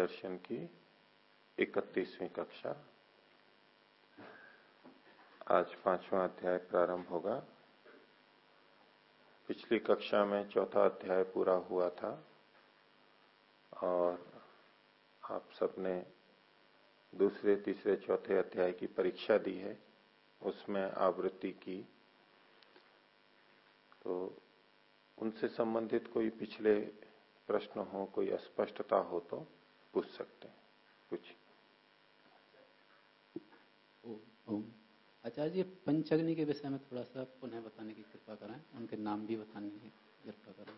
दर्शन की इकतीसवीं कक्षा। आज पांचवा अध्याय प्रारंभ होगा। पिछली कक्षा में चौथा अध्याय पूरा हुआ था और आप सबने दूसरे, तीसरे, चौथे अध्याय की परीक्षा दी है, उसमें आवृत्ति की। तो उनसे संबंधित कोई पिछले प्रश्न हो, कोई अस्पष्टता हो तो पूछ सकते हैं। कुछ आचार्य जी पंचग्नि के विषय में थोड़ा सा पुनः बताने की कृपा करें। उनके नाम भी बताने की कृपा करें।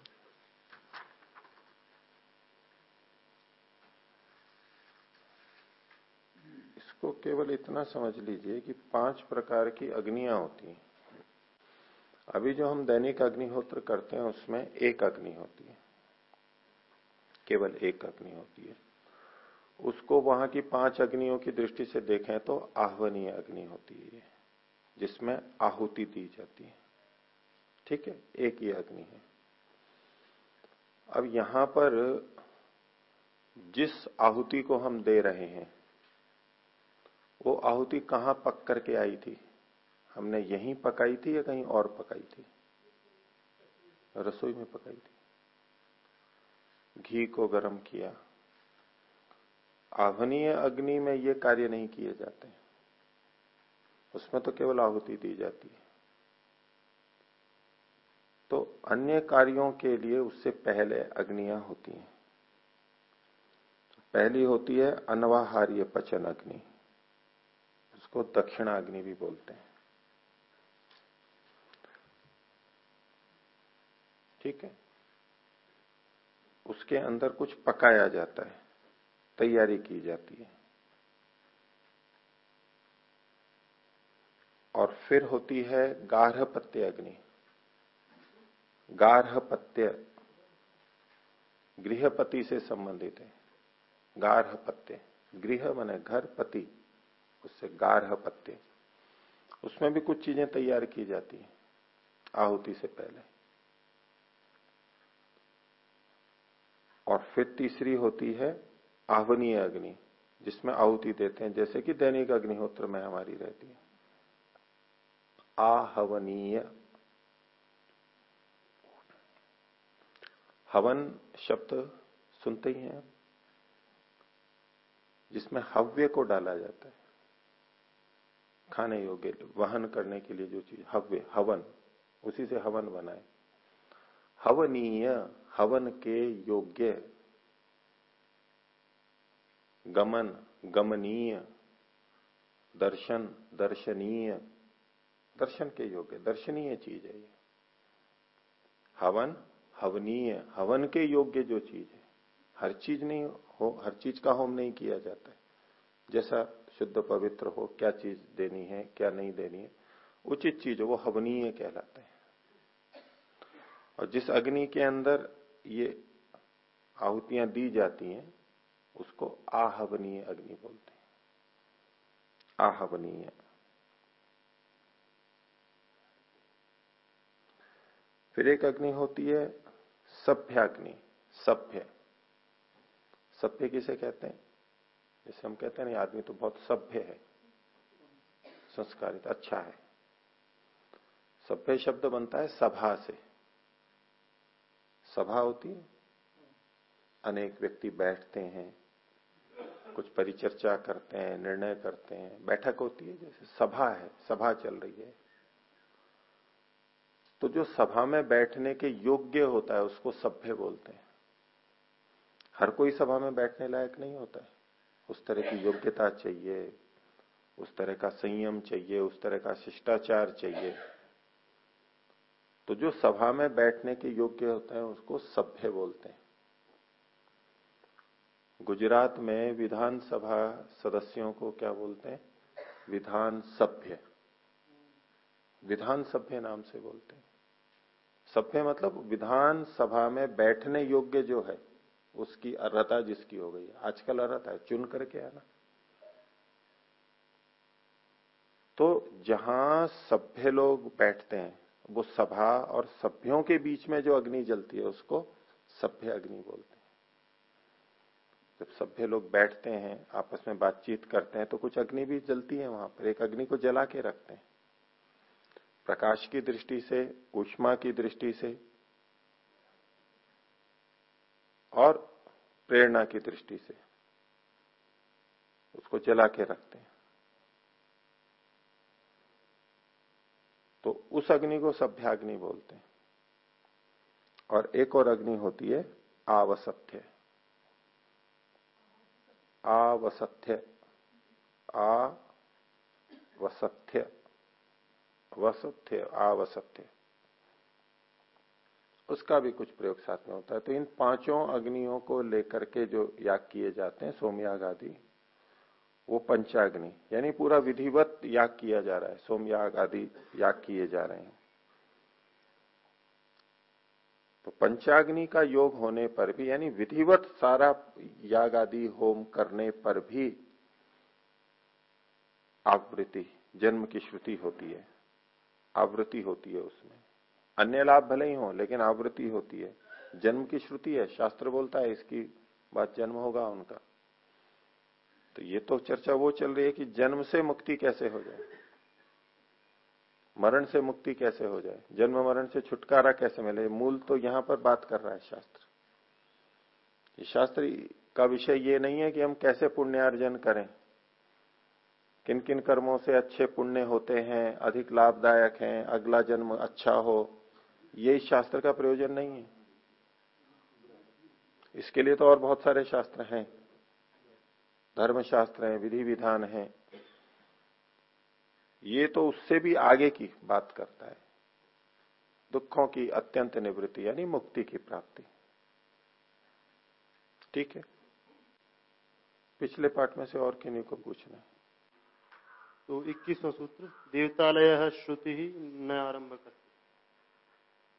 इसको केवल इतना समझ लीजिए कि पाँच प्रकार की अग्नियाँ होती हैं। अभी जो हम दैनिक अग्निहोत्र करते हैं उसमें एक अग्नि होती है। केवल एक अग्नि होती है। उसको वहाँ की पाँच अग्नियों की दृष्टि से देखें तो आह्वनीय अग्नि होती है, जिसमें आहुति दी जाती है। ठीक है? एक ही अग्नि है। अब यहाँ पर जिस आहुति को हम दे रहे हैं, वो आहुति कहाँ पक करके आई थी? हमने यहीं पकाई थी या कहीं और पकाई थी? रसोई में पकाई थी। घी को गर्म किया आभनीय अग्नि में ये कार्य नहीं किए जाते उसमें तो केवल आहुति दी जाती है। तो अन्य कार्यों के लिए उससे पहले अग्नियाँ होती हैं। पहली होती है अनवाहार्य पचन अग्नि। उसको दक्षिणा अग्नि भी बोलते हैं। ठीक है? उसके अंदर कुछ पकाया जाता है। तैयारी की जाती है। और फिर होती है गार्हपत्य अग्नि। गार्हपत्य गृहपति से संबंधित है। गार्हपत्य, गृह माने घर पति उससे गार्हपत्य। उसमें भी कुछ चीज़ें तैयार की जाती है, आहुति से पहले। और फिर तीसरी होती है आहवनीय अग्नि, जिसमें आहुति देते हैं, जैसे कि दैनिक अग्निहोत्र में हमारी रहती है। आहवनीय। हवन शब्द सुनते ही हैं, जिसमें हव्य को डाला जाता है। खाने योग्य, वहन करने के लिए जो चीज़, हव्य, हवन, उसी से हवन बनाए हवनीय, हवन के योग्य गमन, गमनीय, दर्शन, दर्शनीय। दर्शन के योग्य, दर्शनीय चीज़ है ये। हवन, हवनीय, हवन के योग्य जो चीज़ है। हर चीज़ नहीं हो, हर चीज़ का होम नहीं किया जाता है। जैसा शुद्ध पवित्र हो, क्या चीज़ देनी है, क्या नहीं देनी है, उचित चीज़ वो हवनीय कहलाते हैं। और जिस अग्नि के अंदर ये आहुतियाँ दी जाती हैं उसको आहवनीय अग्नि बोलते हैं। आहवनीय। फिर एक अग्नि होती है, सभ्याग्नि, सभ्य। सभ्य किसे कहते हैं? जैसे हम कहते हैं ना आदमी तो बहुत सभ्य है। संस्कारित अच्छा है। सभ्य शब्द बनता है सभा से। सभा होती है। अनेक व्यक्ति बैठते हैं। कुछ परिचर्चा करते हैं, निर्णय करते हैं, बैठक होती है, जैसे सभा है, सभा चल रही है। तो जो सभा में बैठने के योग्य होता है, उसको सभ्य बोलते हैं। हर कोई सभा में बैठने लायक नहीं होता है। उस तरह की योग्यता चाहिए, उस तरह का संयम चाहिए, उस तरह का शिष्टाचार चाहिए। तो जो सभा में बैठने के योग्य होते हैं, उसको सभ्य बोलते हैं। गुजरात में विधानसभा सदस्यों को क्या बोलते हैं? विधान सभ्य विधान सभ्य नाम से बोलते हैं। सभ्य मतलब विधान सभा में बैठने योग्य जो है, उसकी अर्हता जिसकी हो गई आजकल अर्हता है, चुन करके आना। तो जहाँ सभ्य लोग बैठते हैं, वो सभा और सभ्यों के बीच में जो अग्नि जलती है, उसको सभ्य अग्नि बोलते हैं। जब सभ्य लोग बैठते हैं, आपस में बातचीत करते हैं तो कुछ अग्नि भी जलती है वहाँ पर। एक अग्नि को जला के रखते हैं। प्रकाश की दृष्टि से ऊष्मा की दृष्टि से, और प्रेरणा की दृष्टि से उसको जला के रखते हैं। तो उस अग्नि को सभ्याग्नि बोलते हैं। और एक और अग्नि होती है आवसत्य आ आवसत्य वसत्य आवसत्य उसका भी कुछ प्रयोग साथ में होता है। तो इन पाँचों अग्नियों को लेकर के जो याग किए जाते हैं सोमयाग आदि वो पंचाग्नि, यानी पूरा विधिवत याग किया जा रहा है। सोमयाग आदि याग किए जा रहे हैं। तो पंचाग्नि का योग होने पर भी, यानी विधिवत सारा याग आदि होम करने पर भी आवृत्ति, जन्म की श्रुति होती है। आवृत्ति होती है उसमें। अन्य लाभ भले ही हो, लेकिन आवृत्ति होती है। जन्म की श्रुति है, शास्त्र बोलता है, इसकी बात जन्म होगा उनका। तो ये तो चर्चा वो चल रही है कि जन्म से मुक्ति कैसे हो जाए। मरण से मुक्ति कैसे हो जाए? जन्म मरण से छुटकारा कैसे मिले? मूल तो यहाँ पर बात कर रहा है शास्त्र। शास्त्र का विषय ये नहीं है कि हम कैसे पुण्यार्जन करें। किन किन कर्मों से अच्छे पुण्य होते हैं, अधिक लाभदायक हैं, अगला जन्म अच्छा हो, ये शास्त्र का प्रयोजन नहीं है। इसके लिए तो और बहुत सारे शास्त्र हैं। धर्म शास्त्र हैं विधि विधान हैं। ये तो उससे भी आगे की बात करता है। दुखों की अत्यंत निवृत्ति यानी मुक्ति की प्राप्ति। ठीक है? पिछले पाठ में से और किन्हीं को पूछना तो इक्कीसवा सूत्र देवतालय श्रुति ही न आरंभ कर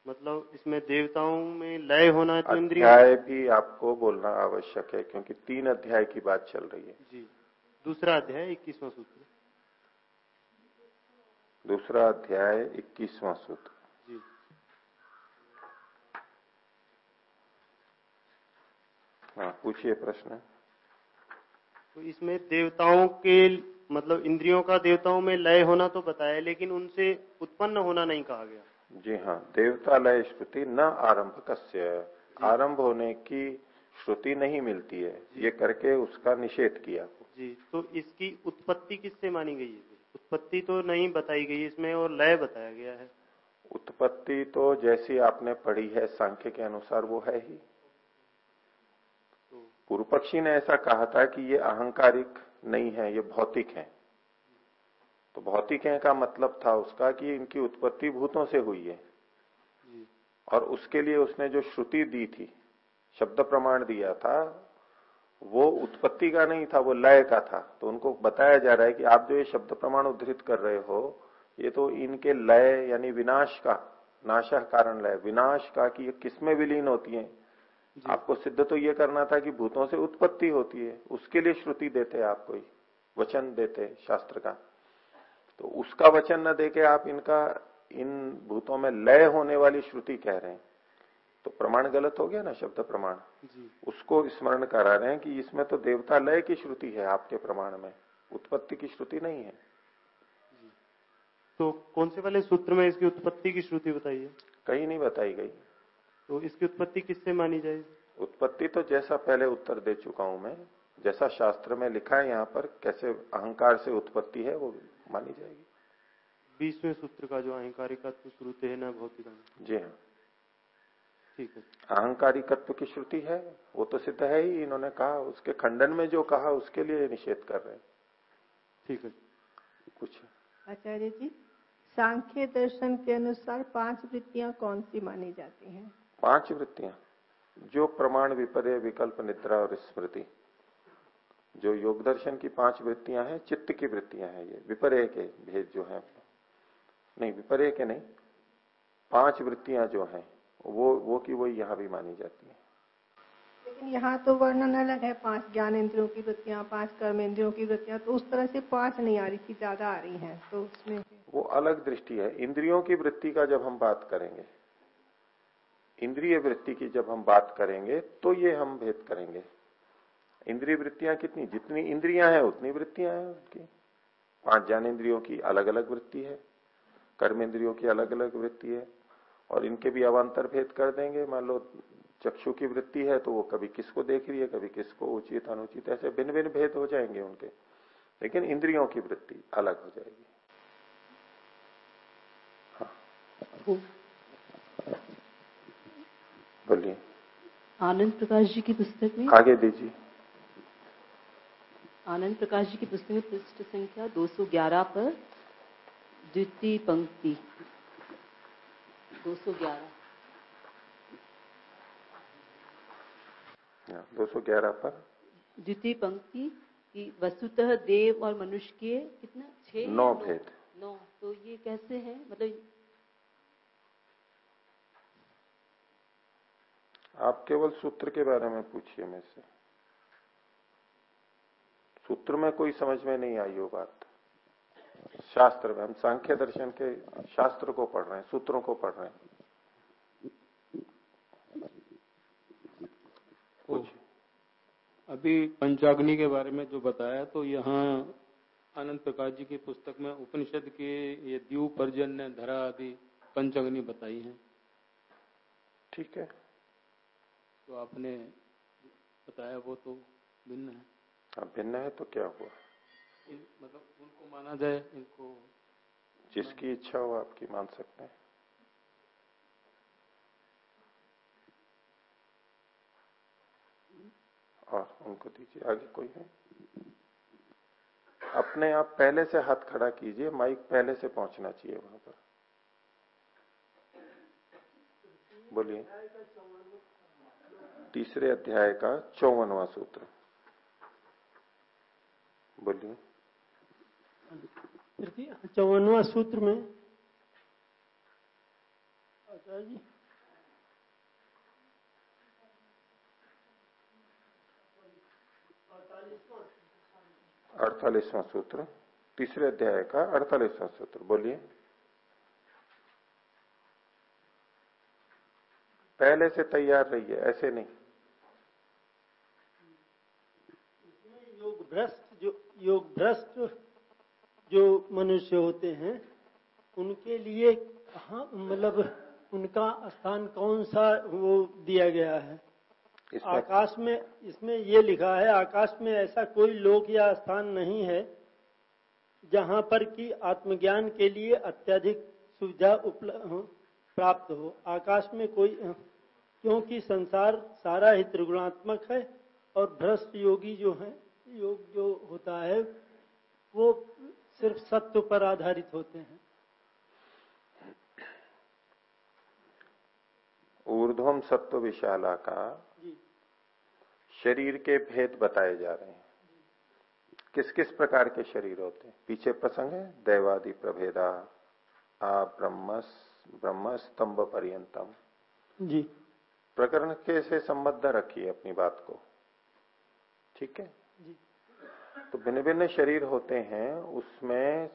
मतलब इसमें देवताओं में लय होना तो इंद्रिय अध्याय भी आपको बोलना आवश्यक है क्योंकि तीन अध्याय की बात चल रही है। जी। दूसरा अध्याय इक्कीसवा सूत्र। दूसरा अध्याय इक्कीसवां सूत्र। जी। हाँ पूछिए प्रश्न। तो इसमें देवताओं के मतलब इंद्रियों का देवताओं में लय होना तो बताया लेकिन उनसे उत्पन्न होना नहीं कहा गया। जी हाँ देवता लय श्रुति न आरंभ कस्य आरंभ होने की श्रुति नहीं मिलती है। ये करके उसका निषेध किया। जी तो इसकी उत्पत्ति किससे मानी गई है? उत्पत्ति तो नहीं बताई गई इसमें और लय बताया गया है। उत्पत्ति तो जैसी आपने पढ़ी है सांख्य के अनुसार वो है ही। तो पूर्व पक्षी ने ऐसा कहा था कि ये अहंकारिक नहीं है ये भौतिक है। तो भौतिक है का मतलब था उसका कि इनकी उत्पत्ति भूतों से हुई है। और उसके लिए उसने जो श्रुति दी थी शब्द प्रमाण दिया था वो उत्पत्ति का नहीं था वो लय का था। तो उनको बताया जा रहा है कि आप जो ये शब्द प्रमाण उद्धृत कर रहे हो ये तो इनके लय यानी विनाश का नाशा कारण लय। विनाश का कि ये किसमें विलीन होती है? आपको सिद्ध तो ये करना था कि भूतों से उत्पत्ति होती है। उसके लिए श्रुति देते आपको ही वचन देते शास्त्र का। तो उसका वचन न देके आप इनका इन भूतों में लय होने वाली श्रुति कह रहे हैं। तो प्रमाण गलत हो गया ना शब्द प्रमाण? उसको स्मरण करा रहे हैं कि इसमें तो देवता लय की श्रुति है आपके प्रमाण में। उत्पत्ति की श्रुति नहीं है। तो कौन से वाले सूत्र में इसकी उत्पत्ति की श्रुति बताइए कहीं नहीं बताई गई। तो इसकी उत्पत्ति किससे मानी जाएगी उत्पत्ति तो जैसा पहले उत्तर दे चुका हूँ मैं जैसा शास्त्र में लिखा है यहाँ पर कैसे अहंकार से उत्पत्ति है वो मानी जाएगी। बीसवें सूत्र का जो अहंकारिका श्रुति है न भौतिक जी है। अहंकारिकत्व की श्रुति है वो तो सिद्ध है ही इन्होंने कहा उसके खंडन में जो कहा उसके लिए निषेध कर रहे हैं। ठीक है। कुछ? आचार्य जी सांख्य दर्शन के अनुसार पाँच वृत्तियाँ कौन सी मानी जाती हैं? पाँच वृत्तियाँ जो प्रमाण विपर्य विकल्प निद्रा और स्मृति। जो योग दर्शन की पाँच वृत्तियाँ हैं चित्त की वृत्तियाँ हैं ये विपर्य के भेद जो है नहीं विपर्य के नहीं पाँच वृत्तियाँ जो हैं वो वो की वो यहाँ भी मानी जाती है। लेकिन यहाँ तो वर्णन अलग है पाँच ज्ञान इंद्रियों की वृत्तियाँ पाँच कर्म इंद्रियों की वृत्तियाँ तो उस तरह से पाँच नहीं आ रही थी ज़्यादा आ रही हैं तो उसमें वो अलग दृष्टि है। इंद्रियों की वृत्ति का जब हम बात करेंगे इंद्रिय वृत्ति की जब हम बात करेंगे तो ये हम भेद करेंगे। इंद्रिय वृत्तियाँ कितनी? जितनी इंद्रियाँ हैं उतनी वृत्तियाँ हैं उनकी। पाँच ज्ञान इंद्रियों की अलग अलग वृत्ति है कर्म इंद्रियों की अलग अलग वृत्ति है और इनके भी अवान्तर भेद कर देंगे। मान लो चक्षु की वृत्ति है तो वो कभी किसको देख रही है कभी किसको उचित अनुचित ऐसे भिन्न भिन्न भेद हो जाएँगे उनके। लेकिन इंद्रियों की वृत्ति अलग हो जाएगी। हाँ। बोलिए। आनंद प्रकाश जी की पुस्तक में? आगे दीजिए। आनंद प्रकाश जी की पुस्तक में पृष्ठ संख्या 211 पर द्वितीय पंक्ति। 211 दो सौ ग्यारह पर। द्वितीय पंक्ति की वस्तुतः देव और मनुष्य के कितना? छह नौ? भेद। नौ। तो ये कैसे है? मतलब आप केवल सूत्र के बारे में पूछिए मेरे से। सूत्र में कोई समझ में नहीं आई वो बात। शास्त्र में हम सांख्य दर्शन के शास्त्र को पढ़ रहे हैं सूत्रों को पढ़ रहे हैं। अभी पंचाग्नि के बारे में जो बताया तो यहाँ आनंद प्रकाश जी की पुस्तक में उपनिषद के ये द्यू पर्जन्य धरा आदि पंचाग्नि बताई है। ठीक है। तो आपने बताया वो तो भिन्न है भिन्न है तो क्या हुआ? इन, मतलब उनको माना जाए इनको जिसकी इच्छा हो आपकी मान सकते हैं। और उनको दीजिए आगे कोई है? अपने आप पहले से हाथ खड़ा कीजिए माइक पहले से पहुँचना चाहिए वहाँ पर। बोलिए। तीसरे अध्याय का चौवनवा सूत्र। बोलिए। चौवनवा सूत्र में आचार्य जी। अड़तालीसवां सूत्र तीसरे अध्याय का अड़तालीसवां सूत्र बोलिए। पहले से तैयार रहिए ऐसे नहीं। योग भ्रष्ट जो योग भ्रष्ट जो मनुष्य होते हैं उनके लिए कहा मतलब उनका स्थान कौन सा वो दिया गया है? आकाश में इसमें ये लिखा है आकाश में ऐसा कोई लोक या स्थान नहीं है जहाँ पर कि आत्मज्ञान के लिए अत्यधिक सुविधा उपलब्ध प्राप्त हो। आकाश में कोई क्योंकि संसार सारा ही त्रिगुणात्मक है और भ्रष्ट योगी जो है योग जो होता है वो सिर्फ़ सत्व पर आधारित होते हैं। ऊर्ध्वम सत्व विशाला का शरीर के भेद बताए जा रहे हैं। किस किस प्रकार के शरीर होते हैं? पीछे प्रसंग है दैवादि प्रभेदा आ ब्रह्म ब्रह्म स्तंभ पर्यंतम। जी। प्रकरण के से संबद्ध रखिए अपनी बात को। ठीक है? जी। तो भिन्न भिन्न शरीर होते हैं उसमें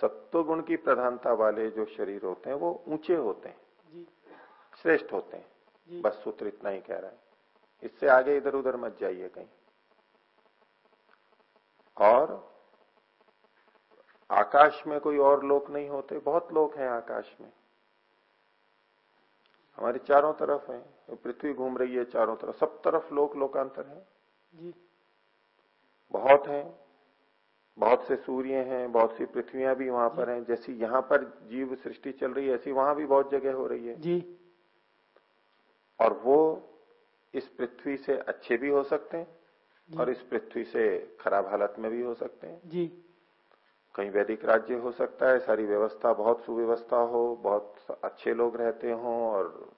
सत्व गुण की प्रधानता वाले जो शरीर होते हैं वो ऊँचे होते हैं। श्रेष्ठ होते हैं। बस सूत्र इतना ही कह रहा है। इससे आगे इधर उधर मत जाइए कहीं। और आकाश में कोई और लोक नहीं होते। बहुत लोग हैं आकाश में। हमारे चारों तरफ़ है। पृथ्वी घूम रही है चारों तरफ़। सब तरफ़ लोक लोकांतर है। जी। बहुत हैं बहुत से सूर्य हैं बहुत सी पृथ्वियाँ भी वहाँ पर हैं जैसी यहाँ पर जीव सृष्टि चल रही है ऐसी वहाँ भी बहुत जगह हो रही है। जी। और वो इस पृथ्वी से अच्छे भी हो सकते हैं और इस पृथ्वी से खराब हालत में भी हो सकते हैं। जी। कहीं वैदिक राज्य हो सकता है सारी व्यवस्था बहुत सुव्यवस्था हो बहुत अच्छे लोग रहते हो और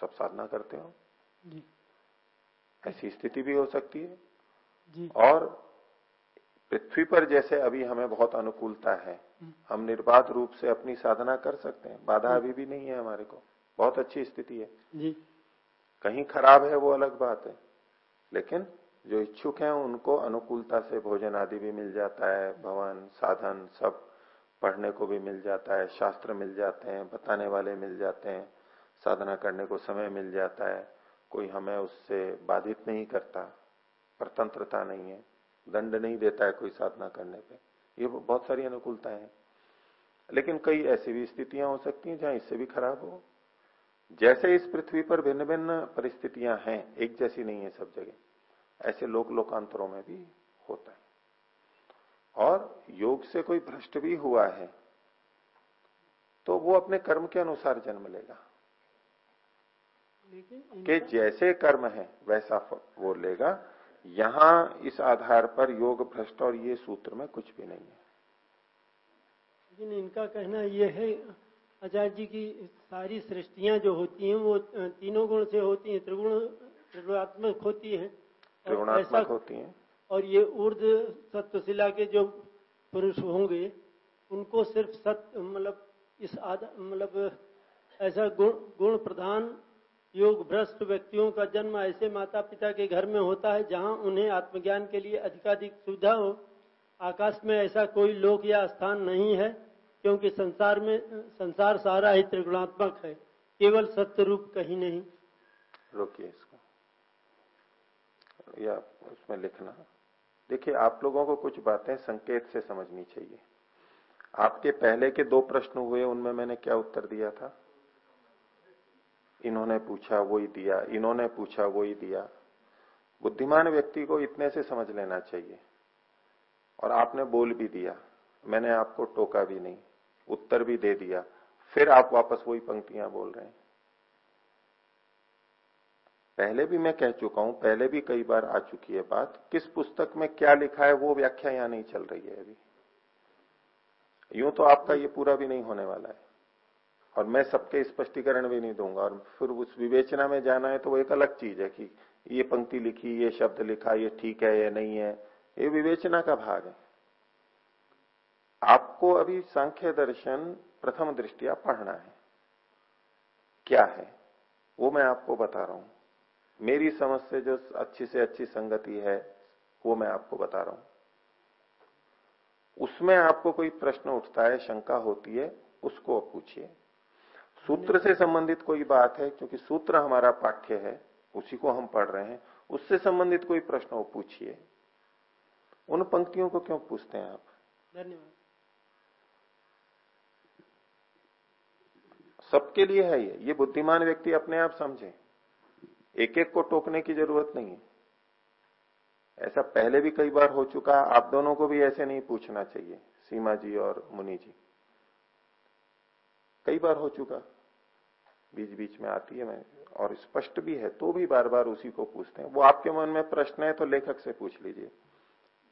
सब साधना करते हो। ऐसी स्थिति भी हो सकती है। जी। और पृथ्वी पर जैसे अभी हमें बहुत अनुकूलता है हम निर्बाध रूप से अपनी साधना कर सकते हैं। बाधा अभी भी नहीं है हमारे को। बहुत अच्छी स्थिति है। जी। कहीं खराब है वो अलग बात है। लेकिन जो इच्छुक हैं उनको अनुकूलता से भोजन आदि भी मिल जाता है भवन साधन सब पढ़ने को भी मिल जाता है शास्त्र मिल जाते हैं बताने वाले मिल जाते हैं साधना करने को समय मिल जाता है कोई हमें उससे बाधित नहीं करता स्वतंत्रता नहीं है। दंड नहीं देता है कोई साधना करने पे। ये बहुत सारी अनुकूलताएँ हैं। लेकिन कई ऐसी भी स्थितियाँ हो सकती हैं जहाँ इससे भी खराब हो। जैसे इस पृथ्वी पर भिन्न भिन्न परिस्थितियाँ हैं एक जैसी नहीं है सब जगह ऐसे लोक लोकांतरों में भी होता है। और योग से कोई भ्रष्ट भी हुआ है तो वो अपने कर्म के अनुसार जन्म लेगा। कि जैसे कर्म है वैसा वो लेगा। यहाँ इस आधार पर योग भ्रष्ट और ये सूत्र में कुछ भी नहीं है। लेकिन इनका कहना यह है आचार्य जी की सारी सृष्टियाँ जो होती हैं वो तीनों गुण से होती हैं त्रिगुण त्रिगुणात्मक होती है। त्रिगुणात्मक होती हैं। और ये ऊर्ध सत्वशिला के जो पुरुष होंगे उनको सिर्फ़ सत्य मतलब इस मतलब ऐसा गुण गुण प्रधान योग भ्रष्ट व्यक्तियों का जन्म ऐसे माता पिता के घर में होता है जहाँ उन्हें आत्मज्ञान के लिए अधिकाधिक सुविधा हो। आकाश में ऐसा कोई लोक या स्थान नहीं है, क्योंकि संसार में, संसार सारा ही त्रिगुणात्मक है। केवल सत्य रूप कहीं नहीं। रोकिए इसको। या उसमें लिखना। देखिए, आप लोगों को कुछ बातें संकेत से समझनी चाहिए। आपके पहले के दो प्रश्न हुए, उनमें मैंने क्या उत्तर दिया था? इन्होंने पूछा, वही दिया, इन्होंने पूछा, वही दिया। बुद्धिमान व्यक्ति को इतने से समझ लेना चाहिए। और आपने बोल भी दिया, मैंने आपको टोका भी नहीं, उत्तर भी दे दिया, फिर आप वापस वही पंक्तियाँ बोल रहे हैं। पहले भी मैं कह चुका हूँ, पहले भी कई बार आ चुकी है बात, किस पुस्तक में क्या लिखा है वो व्याख्या यहाँ नहीं चल रही है अभी। यूँ तो आपका ये पूरा भी नहीं होने वाला है। और मैं सबके स्पष्टीकरण भी नहीं दूँगा। और फिर उस विवेचना में जाना है तो वो एक अलग चीज़ है कि ये पंक्ति लिखी, ये शब्द लिखा, ये ठीक है ये नहीं है। ये विवेचना का भाग है। आपको अभी सांख्य दर्शन प्रथम दृष्टिया पढ़ना है। क्या है? वो मैं आपको बता रहा हूँ। मेरी समझ से जो अच्छी से अच्छी संगति है, वो मैं आपको बता रहा हूँ। उसमें आपको कोई प्रश्न उठता है, शंका होती है, उसको पूछिए। सूत्र से संबंधित कोई बात है क्योंकि सूत्र हमारा पाठ्य है उसी को हम पढ़ रहे हैं उससे संबंधित कोई प्रश्न हो पूछिए। उन पंक्तियों को क्यों पूछते हैं आप? धन्यवाद। सबके लिए है ये। ये बुद्धिमान व्यक्ति अपने आप समझे। एक एक को टोकने की ज़रूरत नहीं है। ऐसा पहले भी कई बार हो चुका आप दोनों को भी ऐसे नहीं पूछना चाहिए सीमा जी और मुनि जी। कई बार हो चुका। बीच बीच में आती है, मैं और स्पष्ट भी है तो भी बार बार उसी को पूछते हैं। वो आपके मन में प्रश्न है तो लेखक से पूछ लीजिए।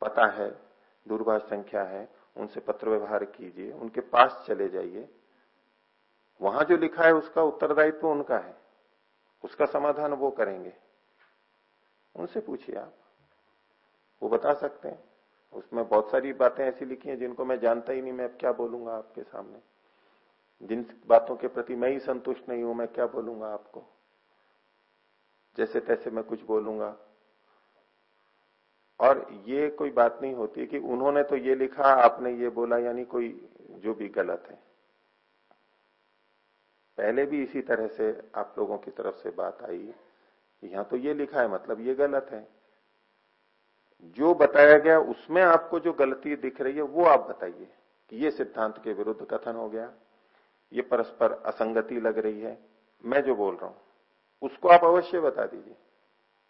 पता है, दूरभाष संख्या है, उनसे पत्र व्यवहार कीजिए, उनके पास चले जाइए। वहाँ जो लिखा है, उसका उत्तरदायित्व तो उनका है। उसका समाधान वो करेंगे। उनसे पूछिए आप। वो बता सकते हैं। उसमें बहुत सारी बातें ऐसी लिखी हैं जिनको मैं जानता ही नहीं, मैं अब क्या बोलूँगा आपके सामने? जिन बातों के प्रति मैं ही संतुष्ट नहीं हूँ, मैं क्या बोलूँगा आपको? जैसे तैसे मैं कुछ बोलूँगा। और ये कोई बात नहीं होती कि उन्होंने तो ये लिखा, आपने ये बोला, यानी कोई जो भी गलत है। पहले भी इसी तरह से आप लोगों की तरफ़ से बात आई। यहाँ तो ये लिखा है मतलब ये गलत है। जो बताया गया, उसमें आपको जो गलती दिख रही है, वो आप बताइए कि ये सिद्धांत के विरुद्ध कथन हो गया। ये परस्पर असंगति लग रही है, मैं जो बोल रहा हूँ, उसको आप अवश्य बता दीजिए।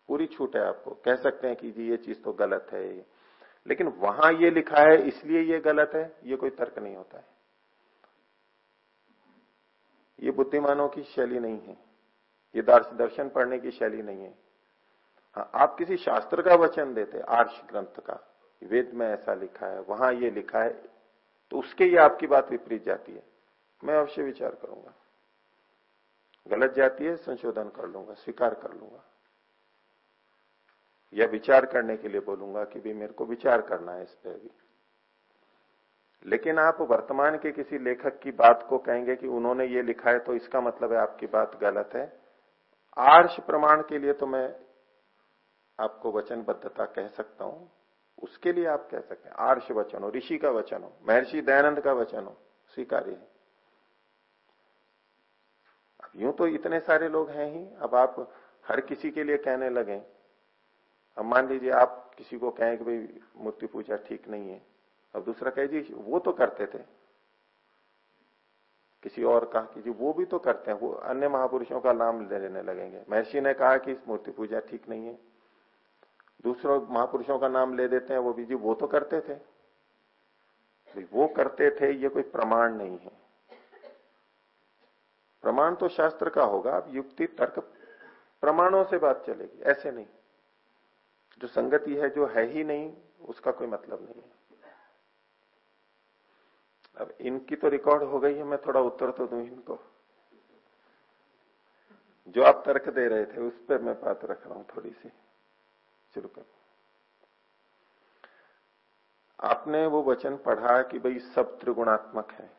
पूरी छूट है आपको। कह सकते हैं कि जी, ये चीज़ तो गलत है लेकिन वहाँ ये लिखा है, इसलिए ये गलत है, ये कोई तर्क नहीं होता है। ये बुद्धिमानों की शैली नहीं है। ये दर्शन पढ़ने की शैली नहीं है। हाँ आप किसी शास्त्र का वचन देते आर्ष ग्रंथ का, वेद में ऐसा लिखा है, वहाँ ये लिखा है तो उसके ये आपकी बात विपरीत जाती है। मैं अवश्य विचार करूँगा। गलत जाती है, संशोधन कर लूँगा, स्वीकार कर लूँगा। या विचार करने के लिए बोलूँगा कि भी मेरे को विचार करना है इस पर भी। लेकिन आप वर्तमान के किसी लेखक की बात को कहेंगे कि उन्होंने ये लिखा है तो इसका मतलब है आपकी बात गलत है। आर्ष प्रमाण के लिए तो मैं आपको वचनबद्धता कह सकता हूँ। उसके लिए आप कह सकते हैं, आर्ष वचन हो, ऋषि का वचन हो, महर्षि दयानंद का वचन हो, स्वीकार्य है। यूँ तो इतने सारे लोग हैं ही, अब आप हर किसी के लिए कहने लगे। अब मान लीजिए आप किसी को कहें कि भाई, मूर्ति पूजा ठीक नहीं है। अब दूसरा कहे, जी, वो तो करते थे। किसी और कहा कि, जी, वो भी तो करते हैं, वो अन्य महापुरुषों का नाम लेने लगेंगे। महर्षि ने कहा कि मूर्ति पूजा ठीक नहीं है। दूसरों महापुरुषों का नाम ले देते हैं, वो भी, जी, वो तो करते थे। वो करते थे, ये कोई प्रमाण नहीं है। प्रमाण तो शास्त्र का होगा, अब युक्ति, तर्क, प्रमाणों से बात चलेगी, ऐसे नहीं। जो संगति है, जो है ही नहीं, उसका कोई मतलब नहीं है। अब इनकी तो रिकॉर्ड हो गई है, मैं थोड़ा उत्तर तो दू इनको। जो आप तर्क दे रहे थे, उस पर मैं बात रख रहा हूँ थोड़ी सी, शुरू कर। आपने वो वचन पढ़ा कि भाई सब त्रिगुणात्मक है।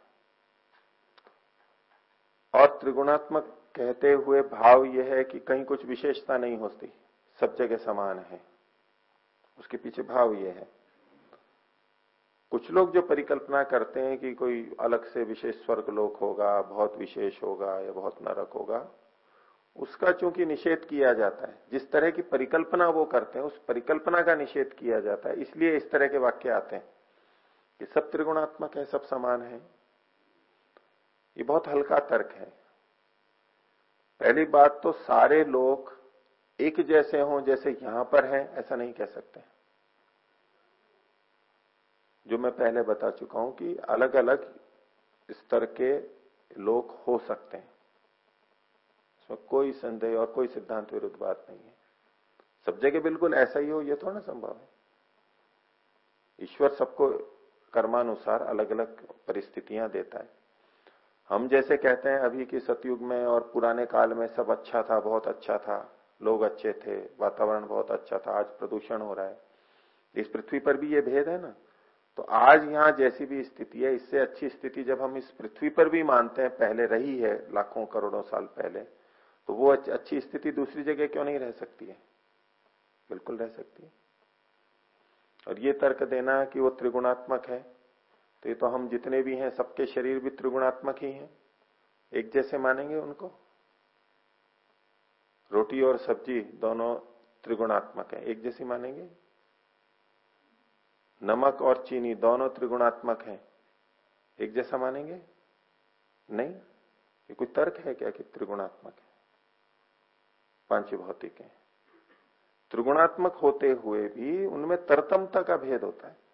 और त्रिगुणात्मक कहते हुए भाव यह है कि कहीं कुछ विशेषता नहीं होती, सब जगह समान है। उसके पीछे भाव यह है। कुछ लोग जो परिकल्पना करते हैं कि कोई अलग से विशेष स्वर्ग लोक होगा, बहुत विशेष होगा या बहुत नरक होगा, उसका चूँकि निषेध किया जाता है, जिस तरह की परिकल्पना वो करते हैं, उस परिकल्पना का निषेध किया जाता है। इसलिए इस तरह के वाक्य आते हैं कि सब त्रिगुणात्मक है, सब समान है। ये बहुत हल्का तर्क है। पहली बात तो सारे लोग एक जैसे हों जैसे यहाँ पर हैं, ऐसा नहीं कह सकते। जो मैं पहले बता चुका हूँ कि अलग अलग स्तर के लोग हो सकते हैं। इसमें कोई संदेह और कोई सिद्धांत विरुद्ध बात नहीं है। सब जगह बिल्कुल ऐसा ही हो यह थोड़ा संभव है। ईश्वर सबको कर्मानुसार अलग अलग परिस्थितियाँ देता है। हम जैसे कहते हैं अभी के सतयुग में और पुराने काल में सब अच्छा था, बहुत अच्छा था। लोग अच्छे थे, वातावरण बहुत अच्छा था, आज प्रदूषण हो रहा है। इस पृथ्वी पर भी ये भेद है ना? तो आज यहाँ जैसी भी स्थिति है, इससे अच्छी स्थिति जब हम इस पृथ्वी पर भी मानते हैं, पहले रही है, लाखों करोड़ों साल पहले तो वो अच्छी स्थिति दूसरी जगह क्यों नहीं रह सकती है? बिल्कुल रह सकती है। और ये तर्क देना कि वो त्रिगुणात्मक है। तो ये तो हम जितने भी हैं, सबके शरीर भी त्रिगुणात्मक ही हैं। एक जैसे मानेंगे उनको? रोटी और सब्ज़ी दोनों त्रिगुणात्मक है। एक जैसी मानेंगे? नमक और चीनी दोनों त्रिगुणात्मक है। एक जैसा मानेंगे? नहीं? ये कोई तर्क है क्या कि त्रिगुणात्मक है? पाँच भौतिक है। त्रिगुणात्मक होते हुए भी उनमें तरतमता का भेद होता है।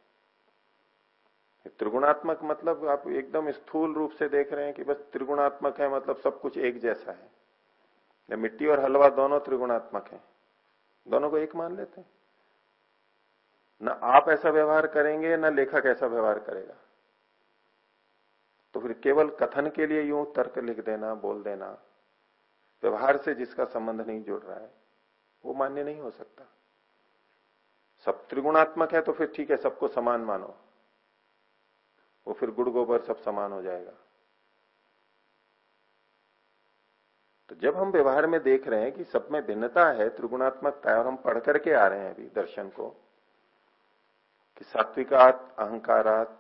त्रिगुणात्मक मतलब आप एकदम स्थूल रूप से देख रहे हैं कि बस त्रिगुणात्मक है मतलब सब कुछ एक जैसा है। या मिट्टी और हलवा दोनों त्रिगुणात्मक है। दोनों को एक मान लेते हैं। न आप ऐसा व्यवहार करेंगे, न लेखक ऐसा व्यवहार करेगा। तो फिर केवल कथन के लिए यूँ तर्क लिख देना, बोल देना, व्यवहार से जिसका संबंध नहीं जुड़ रहा है, वो मान्य नहीं हो सकता। सब त्रिगुणात्मक है तो फिर ठीक है, सबको समान मानो। वो फिर गुड़ गोबर सब समान हो जाएगा। तो जब हम व्यवहार में देख रहे हैं कि सब में भिन्नता है, त्रिगुणात्मकता है, और हम पढ़ करके आ रहे हैं अभी दर्शन को, कि सात्विकात, अहंकारात,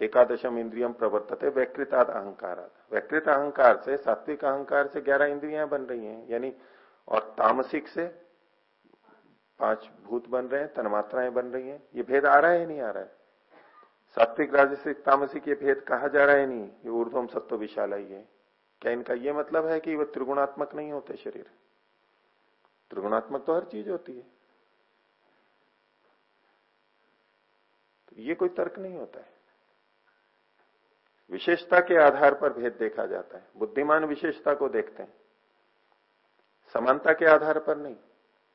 एकादशम इंद्रियम प्रवर्तते वैकृताद अहंकारात। वैकृत अहंकार से, सात्विक अहंकार से ग्यारह इंद्रियाँ बन रही हैं, यानी और तामसिक से पाँच भूत बन रहे हैं, तन्मात्राएँ बन रही हैं। ये भेद आ रहा है नहीं आ रहा है? सात्विक राजसिक तामसिक ये भेद कहा जा रहा है नहीं, ये ऊर्धम सत्व विशाल ही है क्या इनका ये मतलब है कि वह त्रिगुणात्मक नहीं होते शरीर? त्रिगुणात्मक तो हर चीज़ होती है। तो ये कोई तर्क नहीं होता है। विशेषता के आधार पर भेद देखा जाता है। बुद्धिमान विशेषता को देखते हैं। समानता के आधार पर नहीं।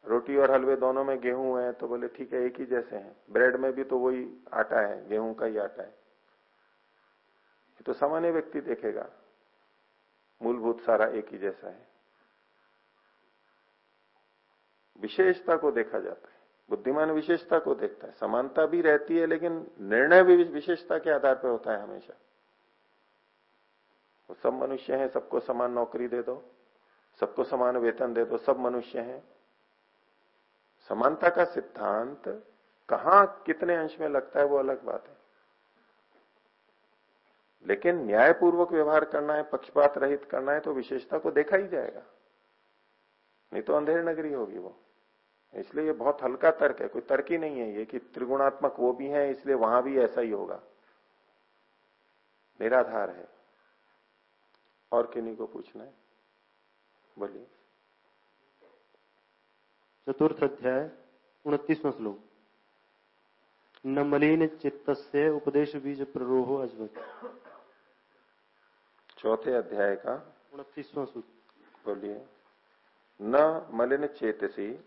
रोटी और हलवे दोनों में गेहूँ है तो बोले, ठीक है, एक ही जैसे हैं। ब्रेड में भी तो वही आटा है, गेहूँ का ही आटा है। ये तो सामान्य व्यक्ति देखेगा, मूलभूत सारा एक ही जैसा है। विशेषता को देखा जाता है, बुद्धिमान विशेषता को देखता है। समानता भी रहती है, लेकिन निर्णय भी विशेषता के आधार पर होता है हमेशा। तो सब मनुष्य हैं, सबको समान नौकरी दे दो, सबको समान वेतन दे दो, सब मनुष्य हैं। समानता का सिद्धांत कहाँ कितने अंश में लगता है वो अलग बात है। लेकिन न्यायपूर्वक व्यवहार करना है, पक्षपात रहित करना है तो विशेषता को देखा ही जाएगा। नहीं तो अंधेर नगरी होगी वो। इसलिए ये बहुत हल्का तर्क है, कोई तर्क ही नहीं है ये कि त्रिगुणात्मक वो भी है, इसलिए वहाँ भी ऐसा ही होगा। निराधार है। और किन्हीं को पूछना है? बोलिए। चतुर्थ अध्याय उनतीसवा श्लोक। न मलिन चित्त से उपदेश बीज प्ररोह अजवत। चौथे अध्याय का? उनतीसवा सूत्र। बोलिए। न मलिन चेतसी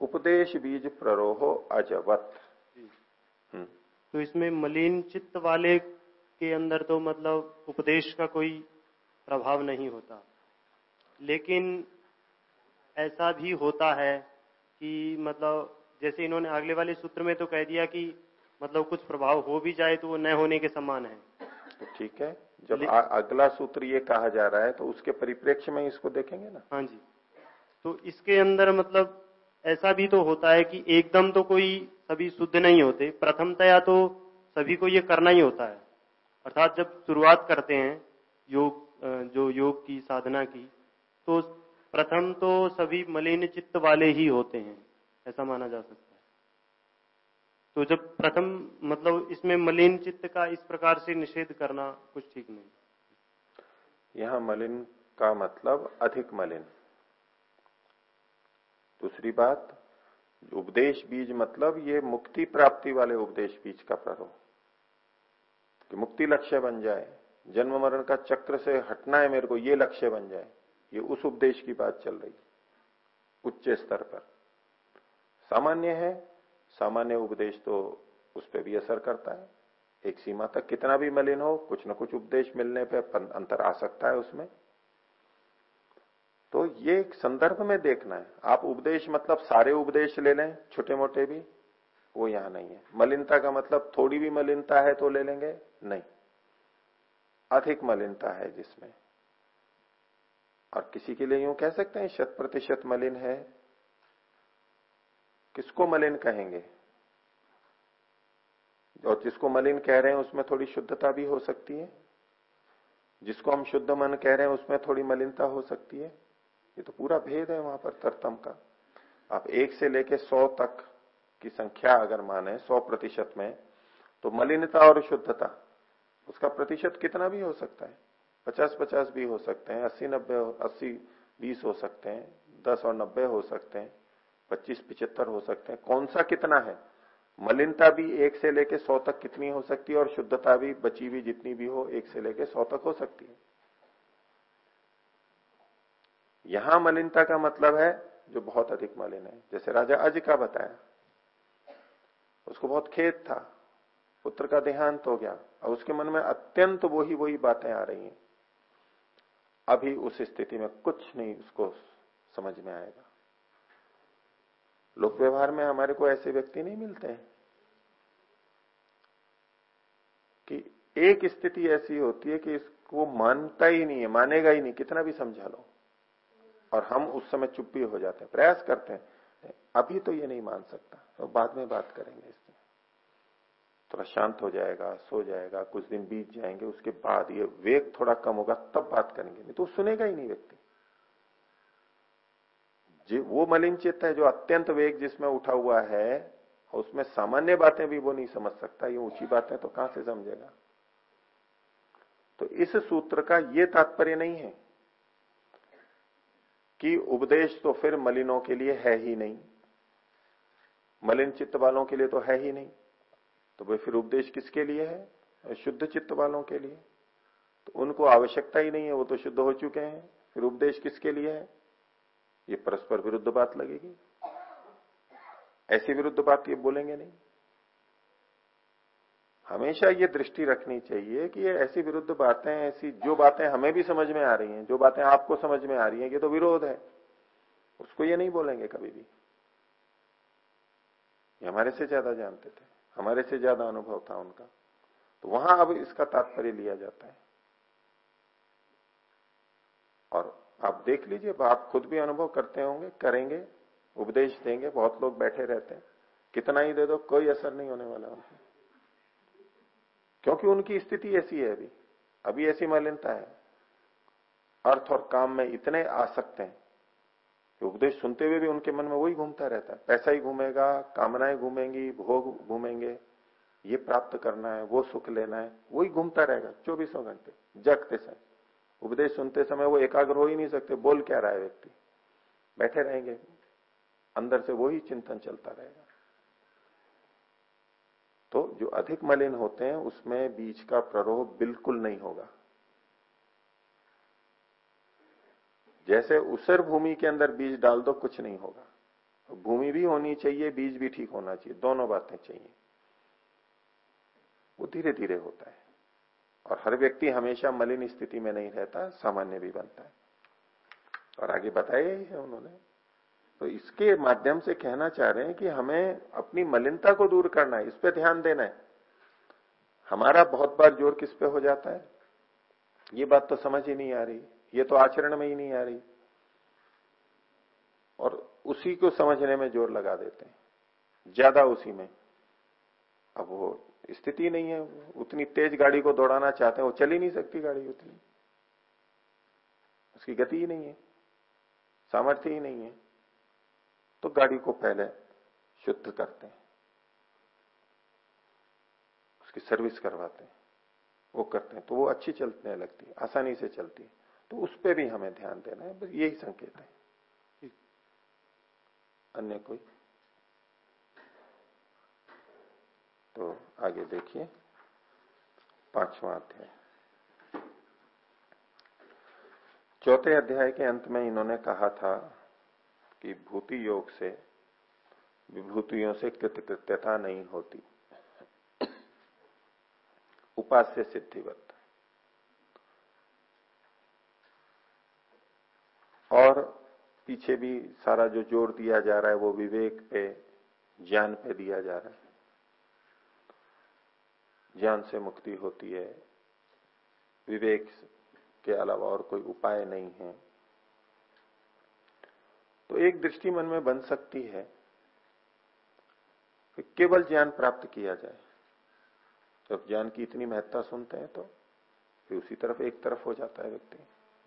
उपदेश बीज प्ररोहो अजवत। हम्म, तो इसमें मलिन चित्त वाले के अंदर तो मतलब उपदेश का कोई प्रभाव नहीं होता। लेकिन ऐसा भी होता है कि मतलब जैसे इन्होंने अगले वाले सूत्र में तो कह दिया कि मतलब कुछ प्रभाव हो भी जाए तो वो न होने के समान है। तो ठीक है जब आ, अगला सूत्र ये कहा जा रहा है तो उसके परिप्रेक्ष्य में इसको देखेंगे ना? हाँ जी। तो इसके अंदर मतलब ऐसा भी तो होता है कि एकदम तो कोई सभी शुद्ध नहीं होते प्रथमतया तो सभी को ये करना ही होता है। अर्थात जब शुरुआत करते हैं योग जो योग की साधना की तो प्रथम तो सभी मलिन चित्त वाले ही होते हैं, ऐसा माना जा सकता है। तो जब प्रथम मतलब इसमें मलिन चित्त का इस प्रकार से निषेध करना कुछ ठीक नहीं। यहाँ मलिन का मतलब अधिक मलिन। दूसरी बात, उपदेश बीज मतलब ये मुक्ति प्राप्ति वाले उपदेश बीज का प्रारूप कि मुक्ति लक्ष्य बन जाए, जन्म मरण का चक्र से हटना है मेरे को, ये लक्ष्य बन जाए। ये उस उपदेश की बात चल रही उच्च स्तर पर। सामान्य है, सामान्य उपदेश तो उस पर भी असर करता है। एक सीमा तक कितना भी मलिन हो, कुछ ना कुछ उपदेश मिलने पे अंतर आ सकता है उसमें। तो ये एक संदर्भ में देखना है। आप उपदेश मतलब सारे उपदेश ले लें छोटे मोटे भी, वो यहाँ नहीं है। मलिनता का मतलब थोड़ी भी मलिनता है तो ले लेंगे, नहीं। अधिक मलिनता है जिसमें। और किसी के लिए यूँ कह सकते हैं, शत प्रतिशत मलिन है। किसको मलिन कहेंगे? और जिसको मलिन कह रहे हैं, उसमें थोड़ी शुद्धता भी हो सकती है। जिसको हम शुद्ध मन कह रहे हैं, उसमें थोड़ी मलिनता हो सकती है। ये तो पूरा भेद है वहाँ पर, तरतम का। आप एक से लेके सौ तक की संख्या अगर माने, सौ प्रतिशत में तो मलिनता और शुद्धता, उसका प्रतिशत कितना भी हो सकता है। पचास पचास भी हो सकते हैं अस्सी नब्बे अस्सी बीस हो सकते हैं, दस और नब्बे हो सकते हैं पच्चीस पिचहत्तर हो सकते हैं। कौन सा कितना है? मलिनता भी एक से लेके सौ तक कितनी हो सकती है और शुद्धता भी, बची भी जितनी भी हो, एक से लेके सौ तक हो सकती है। यहाँ मलिनता का मतलब है, जो बहुत अधिक मलिन है। जैसे राजा अज का बताया, उसको बहुत खेत था, पुत्र का देहांत हो गया, और उसके मन में अत्यंत वही वही बातें आ रही हैं। अभी उस स्थिति में कुछ नहीं उसको समझ में आएगा। लोक व्यवहार में हमारे को ऐसे व्यक्ति नहीं मिलते हैं कि एक स्थिति ऐसी होती है कि इसको मानता ही नहीं है, मानेगा ही नहीं, कितना भी समझा लो। और हम उस समय चुप्पी हो जाते हैं, प्रयास करते हैं। अभी तो ये नहीं मान सकता तो बाद में बात करेंगे इसमें थोड़ा शांत हो जाएगा, सो जाएगा, कुछ दिन बीत जाएँगे, उसके बाद ये वेग थोड़ा कम होगा, तब बात करेंगे। नहीं तो सुनेगा ही नहीं व्यक्ति। जी, वो मलिन चित्त है जो अत्यंत वेग जिसमें उठा हुआ है उसमें सामान्य बातें भी वो नहीं समझ सकता, ये ऊँची बातें तो कहाँ से समझेगा? तो इस सूत्र का ये तात्पर्य नहीं है कि उपदेश तो फिर मलिनों के लिए है ही नहीं। मलिन चित्त वालों के लिए तो है ही नहीं। तो भाई फिर उपदेश किसके लिए है शुद्ध चित्त वालों के लिए। तो उनको आवश्यकता ही नहीं है, वो तो शुद्ध हो चुके हैं। फिर उपदेश किसके लिए है? ये परस्पर विरुद्ध बात लगेगी। ऐसी विरुद्ध बात ये बोलेंगे नहीं। हमेशा ये दृष्टि रखनी चाहिए कि ये ऐसी विरुद्ध बातें, ऐसी जो बातें हमें भी समझ में आ रही हैं, जो बातें आपको समझ में आ रही हैं, ये तो विरोध है। उसको ये नहीं बोलेंगे कभी भी। ये हमारे से ज़्यादा जानते थे। हमारे से ज़्यादा अनुभव था उनका। तो वहाँ अब इसका तात्पर्य लिया जाता है। और आप देख लीजिए, आप खुद भी अनुभव करते होंगे, करेंगे, उपदेश देंगे, बहुत लोग बैठे रहते हैं। कितना ही दे दो, कोई असर नहीं होने वाला उनको। क्योंकि उनकी स्थिति ऐसी है अभी। अभी ऐसी मलिनता है। अर्थ और काम में इतने आसक्त हैं। उपदेश सुनते हुए भी उनके मन में वही घूमता रहता है। पैसा ही घूमेगा, कामनाएँ घूमेंगी, भोग घूमेंगे, ये प्राप्त करना है, वो सुख लेना है, वही घूमता रहेगा चौबीसों घंटे, जगते समय। उपदेश सुनते समय वो एकाग्र हो ही नहीं सकते, बोल क्या रहा है व्यक्ति? बैठे रहेंगे, अंदर से वही चिंतन चलता रहेगा। तो जो अधिक मलिन होते हैं, उसमें बीज का प्ररोह बिल्कुल नहीं होगा। जैसे उसर भूमि के अंदर बीज डाल दो, कुछ नहीं होगा। तो भूमि भी होनी चाहिए, बीज भी ठीक होना चाहिए, दोनों बातें चाहिए। वो धीरे धीरे होता है। और हर व्यक्ति हमेशा मलिन स्थिति में नहीं रहता, सामान्य भी बनता है। और आगे बताया ही है उन्होंने। तो इसके माध्यम से कहना चाह रहे हैं कि हमें अपनी मलिनता को दूर करना है, इस पर ध्यान देना है। हमारा बहुत बार ज़ोर किस पे हो जाता है? ये बात तो समझ ही नहीं आ रही। ये तो आचरण में ही नहीं आ रही। और उसी को समझने में ज़ोर लगा देते हैं। ज़्यादा उसी में। अब वो स्थिति नहीं है। उतनी तेज गाड़ी को दौड़ाना चाहते हैं, वो चल ही नहीं सकती गाड़ी उतनी। उसकी गति ही नहीं है। सामर्थ्य ही नहीं है। तो गाड़ी को पहले शुद्ध करते हैं। उसकी सर्विस करवाते हैं। वो करते हैं। तो वो अच्छी चलने लगती है। आसानी से चलती है। तो उस पर भी हमें ध्यान देना है। बस यही संकेत है। अन्य कोई? तो आगे देखिए। पांचवा अध्याय। चौथे अध्याय के अंत में इन्होंने कहा था कि भूति योग से विभूतियों से कृतकृत्यता नहीं होती। उपास्य सिद्धिवत। और पीछे भी सारा जो ज़ोर दिया जा रहा है वो विवेक पे, ज्ञान पे दिया जा रहा है। ज्ञान से मुक्ति होती है। विवेक के अलावा और कोई उपाय नहीं है। तो एक दृष्टि मन में बन सकती है कि केवल ज्ञान प्राप्त किया जाए। जब ज्ञान की इतनी महत्ता सुनते हैं तो फिर उसी तरफ़ एक तरफ़ हो जाता है व्यक्ति।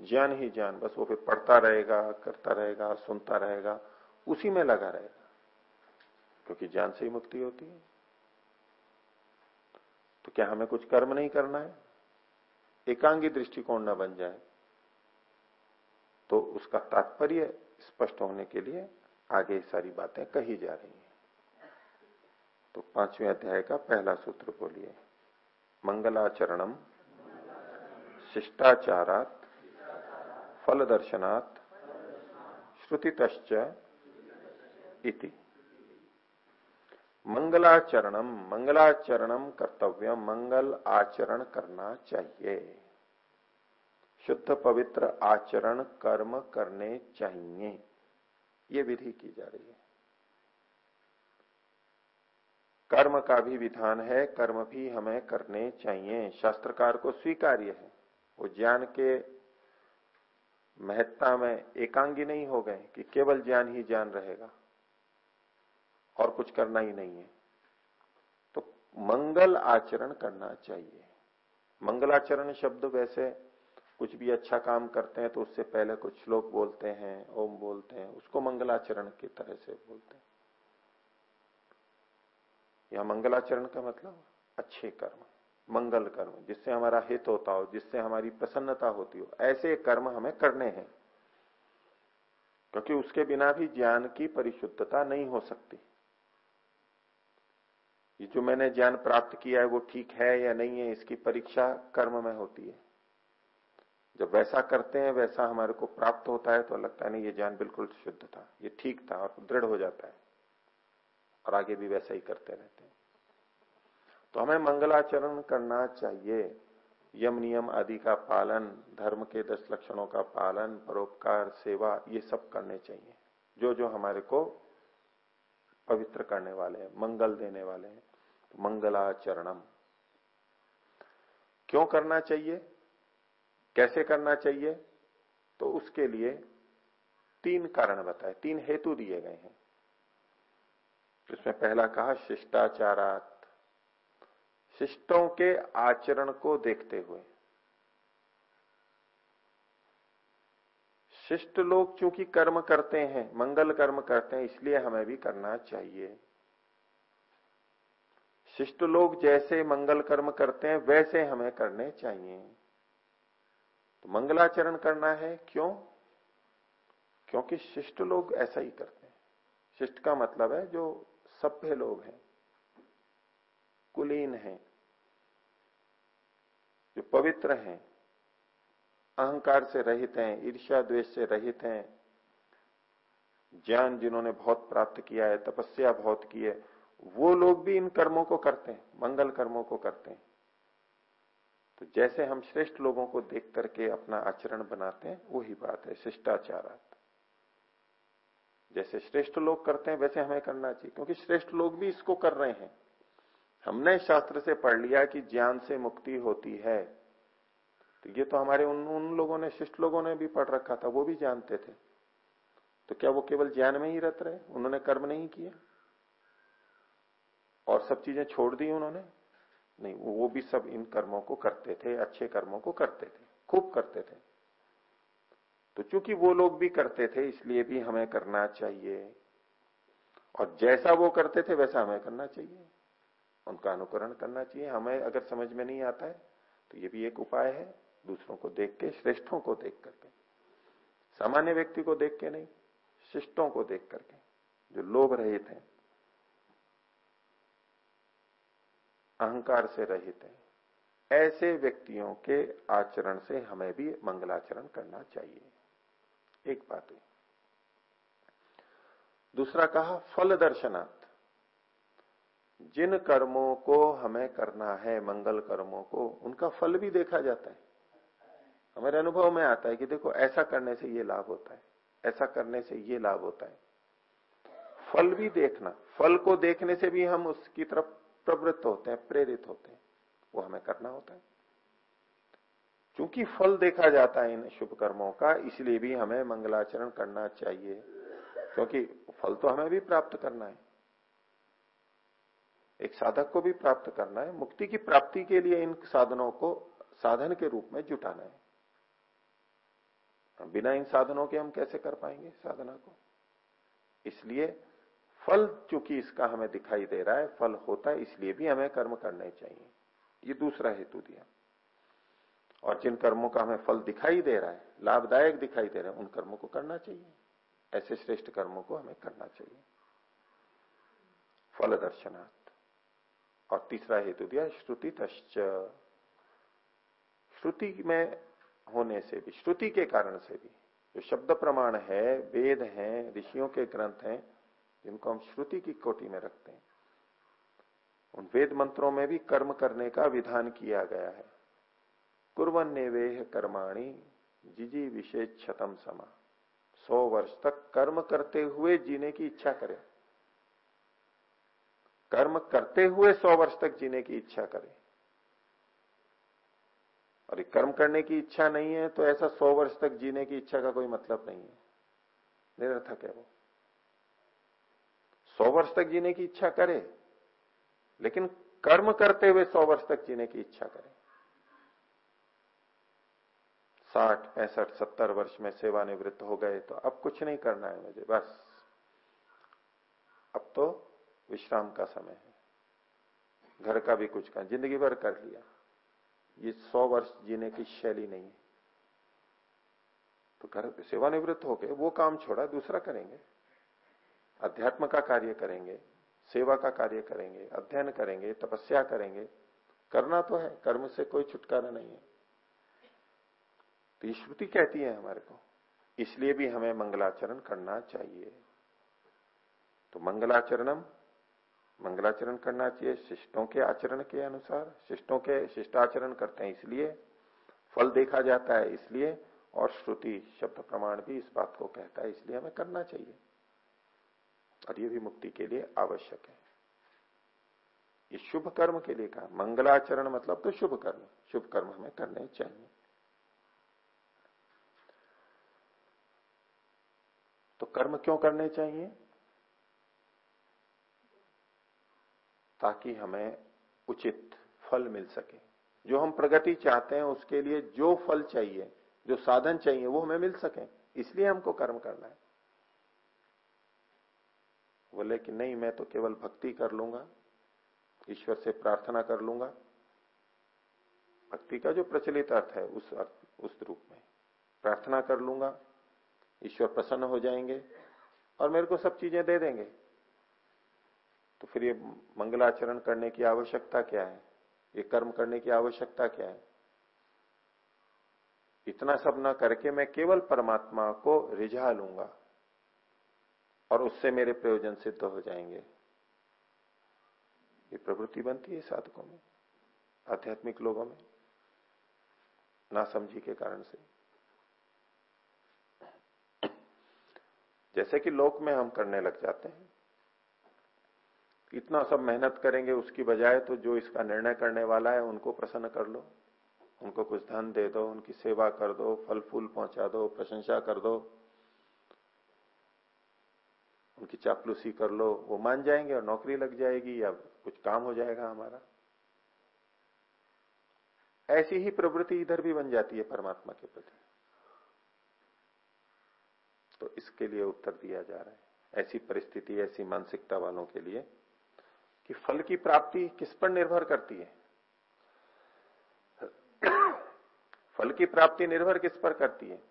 ज्ञान ही ज्ञान, बस वो फिर पढ़ता रहेगा, करता रहेगा, सुनता रहेगा, उसी में लगा रहेगा। क्योंकि ज्ञान से ही मुक्ति होती है। तो क्या हमें कुछ कर्म नहीं करना है? एकांगी दृष्टिकोण न बन जाए तो उसका तात्पर्य स्पष्ट होने के लिए आगे सारी बातें कही जा रही हैं। तो पाँचवें अध्याय का पहला सूत्र बोलिए। मंगलाचरणम, शिष्टाचारात फल दर्शनात् श्रुतितश्च इति। मंगलाचरणम मंगलाचरणम कर्तव्य, मंगल आचरण करना चाहिए। शुद्ध, पवित्र आचरण कर्म करने चाहिए। ये विधि की जा रही है। कर्म का भी विधान है, कर्म भी हमें करने चाहिए। शास्त्रकार को स्वीकार्य है। वो ज्ञान के महत्ता में एकांगी नहीं हो गए कि केवल ज्ञान ही ज्ञान रहेगा। और कुछ करना ही नहीं है। तो मंगल आचरण करना चाहिए। मंगलाचरण शब्द वैसे कुछ भी अच्छा काम करते हैं तो उससे पहले कुछ श्लोक बोलते हैं, ओम बोलते हैं, उसको मंगलाचरण की तरह से बोलते हैं। यह मंगलाचरण का मतलब अच्छे कर्म। मंगल कर्म, जिससे हमारा हित होता हो, जिससे हमारी प्रसन्नता होती हो, ऐसे कर्म हमें करने हैं। क्योंकि उसके बिना भी ज्ञान की परिशुद्धता नहीं हो सकती। ये जो मैंने ज्ञान प्राप्त किया है, वो ठीक है या नहीं है, इसकी परीक्षा कर्म में होती है। जब वैसा करते हैं, वैसा हमारे को प्राप्त होता है तो लगता है, नहीं, ये ज्ञान बिल्कुल शुद्ध था, ये ठीक था और दृढ़ हो जाता है। और आगे भी वैसा ही करते रहते हैं। तो हमें मंगलाचरण करना चाहिए। यम नियम आदि का पालन, धर्म के दस लक्षणों का पालन, परोपकार, सेवा, ये सब करने चाहिए। जो जो हमारे को पवित्र करने वाले हैं, मंगल देने वाले हैं तो मंगलाचरणम। क्यों करना चाहिए? कैसे करना चाहिए? तो उसके लिए तीन कारण बताए, तीन हेतु दिए गए हैं। इसमें पहला कहा, शिष्टाचारात शिष्टों के आचरण को देखते हुए। शिष्ट लोग चूँकि कर्म करते हैं, मंगल कर्म करते हैं, इसलिए हमें भी करना चाहिए। शिष्ट लोग जैसे मंगल कर्म करते हैं, वैसे हमें करने चाहिए। तो मंगलाचरण करना है, क्यों? क्योंकि शिष्ट लोग ऐसा ही करते हैं। शिष्ट का मतलब है जो सभ्य लोग हैं। कुलीन हैं, जो पवित्र हैं, अहंकार से रहित हैं, ईर्ष्या द्वेष से रहित हैं, ज्ञान जिन्होंने बहुत प्राप्त किया है, तपस्या बहुत की है, वो लोग भी इन कर्मों को करते हैं, मंगल कर्मों को करते हैं। तो जैसे हम श्रेष्ठ लोगों को देख करके अपना आचरण बनाते हैं, वही बात है शिष्टाचार जैसे श्रेष्ठ लोग करते हैं, वैसे हमें करना चाहिए, क्योंकि श्रेष्ठ लोग भी इसको कर रहे हैं। हमने शास्त्र से पढ़ लिया कि ज्ञान से मुक्ति होती है। तो ये तो हमारे उन उन लोगों ने, शिष्ट लोगों ने भी पढ़ रखा था, वो भी जानते थे। तो क्या वो केवल ज्ञान में ही रत रहे? उन्होंने कर्म नहीं किया। और सब चीज़ें छोड़ दी उन्होंने? नहीं, वो भी सब इन कर्मों को करते थे, अच्छे कर्मों को करते थे, खूब करते थे। तो चूँकि वो लोग भी करते थे, इसलिए भी हमें करना चाहिए। और जैसा वो करते थे, वैसा हमें करना चाहिए। उनका अनुकरण करना चाहिए। हमें अगर समझ में नहीं आता है तो ये भी एक उपाय है, दूसरों को देख के, श्रेष्ठों को देख करके। सामान्य व्यक्ति को देख के नहीं, शिष्टों को देख करके, जो लोभ रहित हैं, अहंकार से रहित हैं, ऐसे व्यक्तियों के आचरण से हमें भी मंगलाचरण करना चाहिए। एक बात है दूसरा कहा, फल दर्शनार्थ जिन कर्मों को हमें करना है, मंगल कर्मों को, उनका फल भी देखा जाता है। हमारे अनुभव में आता है कि देखो, ऐसा करने से ये लाभ होता है, ऐसा करने से ये लाभ होता है। फल भी देखना, फल को देखने से भी हम उसकी तरफ़ प्रवृत्त होते हैं, प्रेरित होते हैं, वो हमें करना होता है। क्योंकि फल देखा जाता है इन शुभ कर्मों का, इसलिए भी हमें मंगलाचरण करना चाहिए, क्योंकि फल तो हमें भी प्राप्त करना है। एक साधक को भी प्राप्त करना है, मुक्ति की प्राप्ति के लिए इन साधनों को, साधन के रूप में जुटाना है। बिना इन साधनों के हम कैसे कर पाएँगे साधना को? इसलिए फल चूँकि इसका हमें दिखाई दे रहा है, फल होता है, इसलिए भी हमें कर्म करने चाहिए। ये दूसरा हेतु दिया। और जिन कर्मों का हमें फल दिखाई दे रहा है, लाभदायक दिखाई दे रहा है, उन कर्मों को करना चाहिए। ऐसे श्रेष्ठ कर्मों को हमें करना चाहिए। फल दर्शनार्थ। और तीसरा हेतु दिया श्रुति तश्च श्रुति में होने से भी, श्रुति के कारण से भी, जो शब्द प्रमाण है, वेद है, ऋषियों के ग्रंथ हैं, जिनको हम श्रुति की कोटि में रखते हैं, उन वेद मंत्रों में भी कर्म करने का विधान किया गया है। कुरवन नेवेह कर्माणी जिजी विशेष छतम समा। सौ वर्ष तक कर्म करते हुए जीने की इच्छा करें। कर्म करते हुए सौ वर्ष तक जीने की इच्छा करें। और कर्म करने की इच्छा नहीं है तो ऐसा सौ वर्ष तक जीने की इच्छा का कोई मतलब नहीं है। निरर्थक है वो। सौ वर्ष तक जीने की इच्छा करे, लेकिन कर्म करते हुए सौ वर्ष तक जीने की इच्छा करे। साठ, पैंसठ, सत्तर वर्ष में सेवानिवृत्त हो गए तो अब कुछ नहीं करना है मुझे, बस। अब तो विश्राम का समय है। घर का भी कुछ कर ज़िंदगी भर कर लिया। ये सौ वर्ष जीने की शैली नहीं है। तो घर सेवानिवृत्त हो गए वो काम छोड़ा, दूसरा करेंगे। अध्यात्म का कार्य करेंगे, सेवा का कार्य करेंगे, अध्ययन करेंगे, तपस्या करेंगे। करना तो है, कर्म से कोई छुटकारा नहीं है। तो ये श्रुति कहती है हमारे को, इसलिए भी हमें मंगलाचरण करना चाहिए। तो मंगलाचरणम मंगलाचरण करना चाहिए, शिष्टों के आचरण के अनुसार, शिष्टों के शिष्टाचरण करते हैं इसलिए, फल देखा जाता है इसलिए, और श्रुति, शब्द प्रमाण भी इस बात को कहता है इसलिए हमें करना चाहिए। और ये भी मुक्ति के लिए आवश्यक है। ये शुभ कर्म के लिए कहा, मंगलाचरण मतलब तो शुभ कर्म शुभ कर्म हमें करने चाहिए। तो कर्म क्यों करने चाहिए? ताकि हमें उचित फल मिल सके। जो हम प्रगति चाहते हैं, उसके लिए जो फल चाहिए, जो साधन चाहिए, वो हमें मिल सके। इसलिए हमको कर्म करना है। बोले कि नहीं, मैं तो केवल भक्ति कर लूँगा, ईश्वर से प्रार्थना कर लूँगा। भक्ति का जो प्रचलित अर्थ है, उस अर्थ, उस रूप में प्रार्थना कर लूँगा, ईश्वर प्रसन्न हो जाएँगे और मेरे को सब चीज़ें दे देंगे। तो फिर ये मंगलाचरण करने की आवश्यकता क्या है? ये कर्म करने की आवश्यकता क्या है? इतना सब ना करके मैं केवल परमात्मा को रिझा लूँगा और उससे मेरे प्रयोजन सिद्ध हो जाएँगे। ये प्रवृत्ति बनती है साधकों में, आध्यात्मिक लोगों में, ना समझी के कारण से। जैसे कि लोक में हम करने लग जाते हैं इतना सब मेहनत करेंगे उसकी बजाय तो जो इसका निर्णय करने वाला है, उनको प्रसन्न कर लो। उनको कुछ धन दे दो, उनकी सेवा कर दो फल फूल पहुँचा दो, प्रशंसा कर दो। उनकी चापलूसी कर लो। वो मान जाएँगे और नौकरी लग जाएगी या कुछ काम हो जाएगा हमारा। ऐसी ही प्रवृत्ति इधर भी बन जाती है परमात्मा के प्रति। तो इसके लिए उत्तर दिया जा रहा है। ऐसी परिस्थिति, ऐसी मानसिकता वालों के लिए कि फल की प्राप्ति किस पर निर्भर करती है? फल की प्राप्ति निर्भर किस पर करती है?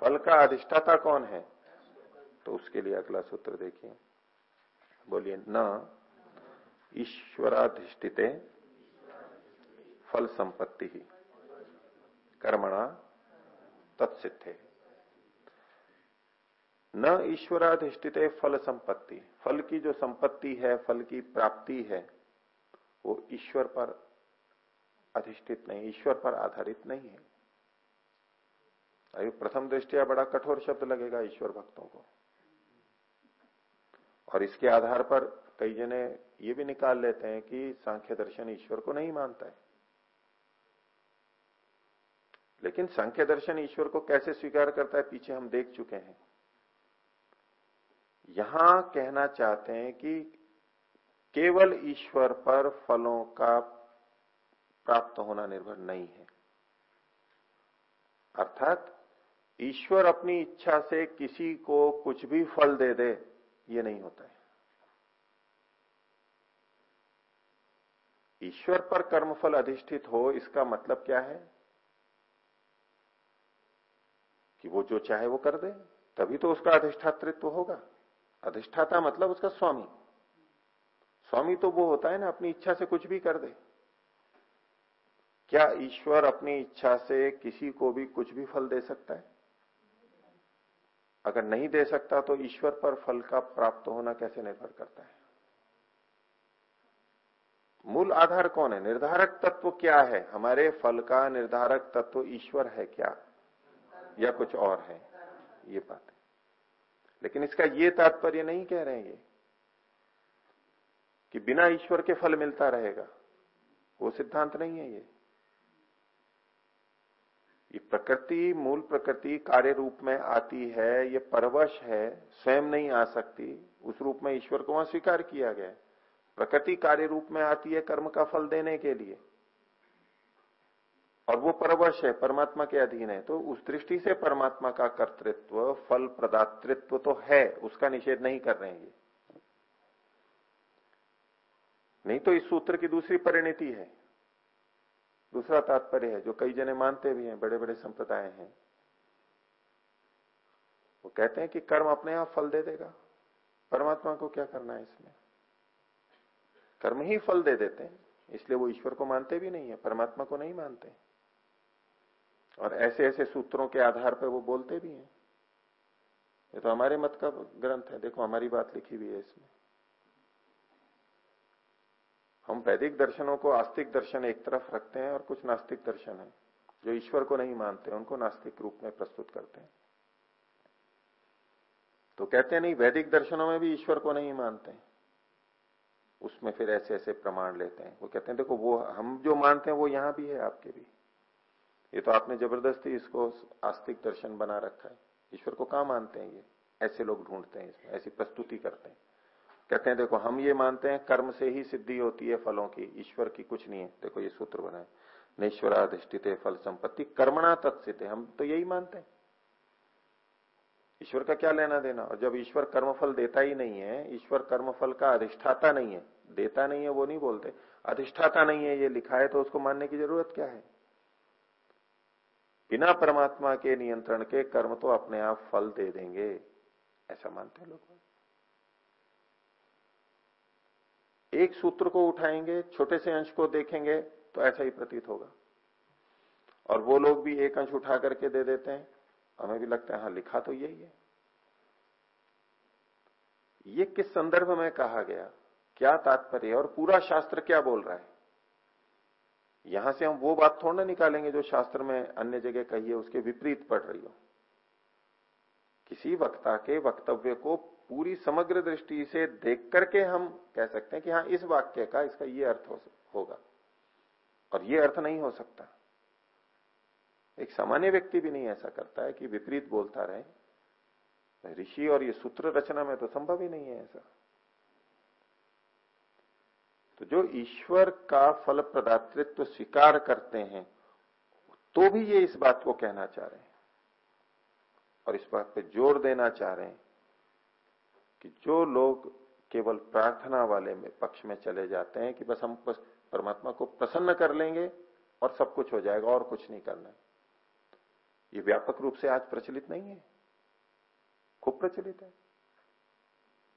फल का अधिष्ठाता कौन है? तो उसके लिए अगला सूत्र देखिए। बोलिए, न ईश्वराधिष्ठित फल संपत्ति ही, कर्मणा तत्सिद्धे। न ईश्वराधिष्ठित फल संपत्ति। फल की जो संपत्ति है, फल की प्राप्ति है, वो ईश्वर पर अधिष्ठित नहीं, ईश्वर पर आधारित नहीं है। अभी प्रथम दृष्टिया बड़ा कठोर शब्द लगेगा ईश्वर भक्तों को। और इसके आधार पर कई जने ये भी निकाल लेते हैं कि सांख्य दर्शन ईश्वर को नहीं मानता है। लेकिन सांख्य दर्शन ईश्वर को कैसे स्वीकार करता है, पीछे हम देख चुके हैं। यहाँ कहना चाहते हैं कि केवल ईश्वर पर फलों का प्राप्त होना निर्भर नहीं है। अर्थात ईश्वर अपनी इच्छा से किसी को कुछ भी फल दे दे, ये नहीं होता है। ईश्वर पर कर्मफल अधिष्ठित हो, इसका मतलब क्या है? कि वो जो चाहे वो कर दे, तभी तो उसका अधिष्ठातृत्व होगा। अधिष्ठाता मतलब उसका स्वामी। स्वामी तो वो होता है ना, अपनी इच्छा से कुछ भी कर दे। क्या ईश्वर अपनी इच्छा से किसी को भी कुछ भी फल दे सकता है? अगर नहीं दे सकता तो ईश्वर पर फल का प्राप्त होना कैसे निर्भर करता है? मूल आधार कौन है? निर्धारक तत्व क्या है? हमारे फल का निर्धारक तत्व ईश्वर है क्या? या कुछ और है? ये बात लेकिन इसका ये तात्पर्य नहीं कह रहे हैं कि बिना ईश्वर के फल मिलता रहेगा, वो सिद्धांत नहीं है ये। ये प्रकृति, मूल प्रकृति कार्य रूप में आती है, ये परवश है, स्वयं नहीं आ सकती, उस रूप में ईश्वर को वहाँ स्वीकार किया गया प्रकृति कार्य रूप में आती है कर्म का फल देने के लिए। और वो परवश है, परमात्मा के अधीन है। तो उस दृष्टि से परमात्मा का कर्तृत्व, फल प्रदातृत्व तो है, उसका निषेध नहीं कर रहे हैं ये। नहीं तो इस सूत्र की दूसरी परिणति है। दूसरा तात्पर्य है, जो कई जने मानते भी हैं बड़े बड़े संप्रदाय हैं। वो कहते हैं कि कर्म अपने आप फल दे देगा। परमात्मा को क्या करना है इसमें? कर्म ही फल दे देते हैं, इसलिए वो ईश्वर को मानते भी नहीं है, परमात्मा को नहीं मानते। और ऐसे ऐसे सूत्रों के आधार पर वो बोलते भी हैं। ये तो हमारे मत का ग्रंथ है। देखो, हमारी बात लिखी हुई है इसमें। हम वैदिक दर्शनों को आस्तिक दर्शन एक तरफ़ रखते हैं और कुछ नास्तिक दर्शन है, जो ईश्वर को नहीं मानते, उनको नास्तिक रूप में प्रस्तुत करते हैं। तो कहते हैं, नहीं, वैदिक दर्शनों में भी ईश्वर को नहीं मानते। उसमें फिर ऐसे ऐसे प्रमाण लेते हैं। वो कहते हैं, देखो, वो हम जो मानते हैं, वो यहाँ भी है आपके भी। ये तो आपने ज़बरदस्ती इसको आस्तिक दर्शन बना रखा है। ईश्वर को कहा मानते हैं ये? ऐसे लोग ढूंढते हैं इसमें, ऐसी प्रस्तुति करते हैं। कहते हैं, देखो, हम ये मानते हैं, कर्म से ही सिद्धि होती है फलों की, ईश्वर की कुछ नहीं है। देखो, ये सूत्र बनाए नेश्वराधिष्ठित फल संपत्ति, कर्मणा तत्सित, हम तो यही मानते हैं। ईश्वर का क्या लेना देना? और जब ईश्वर कर्मफल देता ही नहीं है, ईश्वर कर्मफल का अधिष्ठाता नहीं है। देता नहीं है, वो नहीं बोलते। अधिष्ठाता नहीं है ये, लिखा है तो उसको मानने की ज़रूरत क्या है? बिना परमात्मा के नियंत्रण के कर्म तो अपने आप फल दे देंगे। ऐसा मानते हैं लोग। एक सूत्र को उठाएँगे, छोटे से अंश को देखेंगे तो ऐसा ही प्रतीत होगा। और वो लोग भी एक अंश उठा करके दे देते हैं। हमें भी लगता है हाँ लिखा तो यही है। ये किस संदर्भ में कहा गया? क्या तात्पर्य? और पूरा शास्त्र क्या बोल रहा है? यहाँ से हम वो बात थोड़ा ना निकालेंगे जो शास्त्र में अन्य जगह कही है उसके विपरीत पड़ रही हो। किसी वक्ता के वक्तव्य को पूरी समग्र दृष्टि से देख करके हम कह सकते हैं कि हाँ इस वाक्य का इसका ये अर्थ हो, होगा। और ये अर्थ नहीं हो सकता। एक सामान्य व्यक्ति भी नहीं ऐसा करता है कि विपरीत बोलता रहे। ऋषि और ये सूत्र रचना में तो संभव ही नहीं है ऐसा। तो जो ईश्वर का फल प्रदातृत्व स्वीकार करते हैं तो भी ये इस बात को कहना चाह रहे हैं। और इस बात पे ज़ोर देना चाह रहे हैं कि जो लोग केवल प्रार्थना वाले में पक्ष में चले जाते हैं कि बस हम परमात्मा को प्रसन्न कर लेंगे और सब कुछ हो जाएगा और कुछ नहीं करना ये व्यापक रूप से आज प्रचलित नहीं है। खूब प्रचलित है।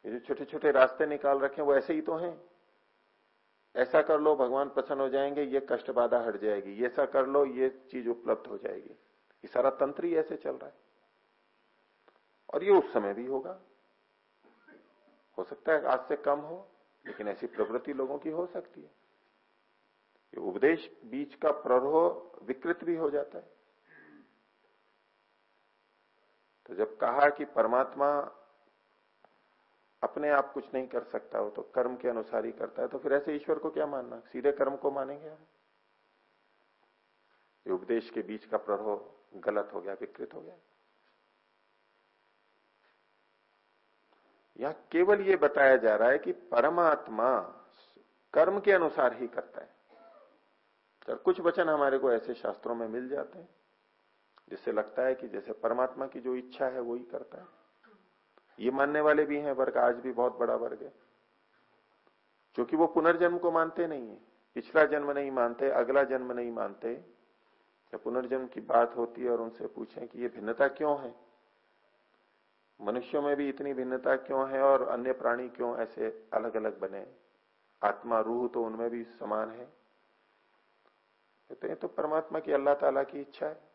ये जो छोटे छोटे रास्ते निकाल रखे हैं, वो ऐसे ही तो हैं। ऐसा कर लो, भगवान प्रसन्न हो जाएँगे, ये कष्ट बाधा हट जाएगी। ये ऐसा कर लो, ये चीज़ उपलब्ध हो जाएगी। ये सारा तंत्र ही ऐसे चल रहा है। और ये उस समय भी होगा। हो सकता है आज से कम हो, लेकिन ऐसी प्रवृत्ति लोगों की हो सकती है। ये उपदेश बीच का प्ररोह विकृत भी हो जाता है। तो जब कहा कि परमात्मा अपने आप कुछ नहीं कर सकता हो तो कर्म के अनुसार ही करता है। तो फिर ऐसे ईश्वर को क्या मानना? सीधे कर्म को मानेंगे हम? उपदेश के बीच का प्ररोह गलत हो गया, विकृत हो गया। यहाँ केवल ये बताया जा रहा है कि परमात्मा कर्म के अनुसार ही करता है। तो कुछ वचन हमारे को ऐसे शास्त्रों में मिल जाते हैं, जिससे लगता है कि जैसे परमात्मा की जो इच्छा है, वो ही करता है। ये मानने वाले भी हैं, वर्ग आज भी बहुत बड़ा वर्ग है। क्योंकि वो पुनर्जन्म को मानते नहीं है। पिछला जन्म नहीं मानते, अगला जन्म नहीं मानते। जब पुनर्जन्म की बात होती है और उनसे पूछें कि ये भिन्नता क्यों है? मनुष्यों में भी इतनी भिन्नता क्यों है और अन्य प्राणी क्यों ऐसे अलग अलग बने? आत्मा, रूह तो उनमें भी समान है। कहते हैं तो परमात्मा की अल्लाह ताला की इच्छा है।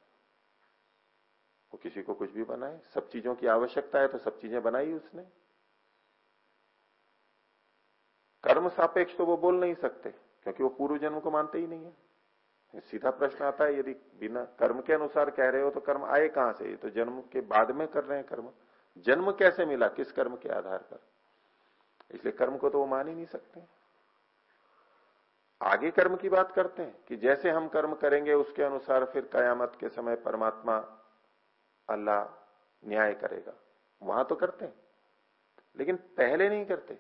वो किसी को कुछ भी बनाए। सब चीज़ों की आवश्यकता है तो सब चीज़ें बनाई उसने। कर्म सापेक्ष तो वो बोल नहीं सकते, क्योंकि वो पूर्व जन्म को मानते ही नहीं है। सीधा प्रश्न आता है, यदि बिना कर्म के अनुसार कह रहे हो तो कर्म आए कहाँ से? ये तो जन्म के बाद में कर रहे हैं कर्म। जन्म कैसे मिला? किस कर्म के आधार पर? इसलिए कर्म को तो वो मान ही नहीं सकते। आगे कर्म की बात करते हैं कि जैसे हम कर्म करेंगे, उसके अनुसार फिर कयामत के समय परमात्मा अल्लाह न्याय करेगा। वहाँ तो करते हैं, लेकिन पहले नहीं करते।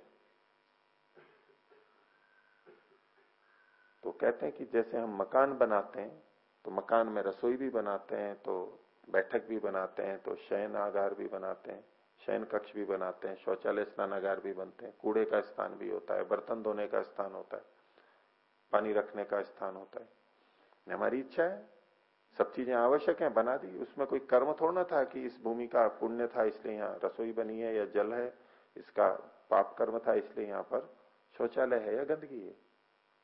तो कहते हैं कि जैसे हम मकान बनाते हैं तो मकान में रसोई भी बनाते हैं तो बैठक भी बनाते हैं तो शयन आगार भी बनाते हैं, शयन कक्ष भी बनाते हैं, शौचालय स्नानागार भी बनते हैं, कूड़े का स्थान भी होता है, बर्तन धोने का स्थान होता है, पानी रखने का स्थान होता है। हमारी इच्छा है सब चीज़ें आवश्यक हैं, बना दी। उसमें कोई कर्म थोड़ा ना था कि इस भूमि का पुण्य था, इसलिए यहाँ रसोई बनी है या जल है, इसका पाप कर्म था, इसलिए यहाँ पर शौचालय है या गंदगी है,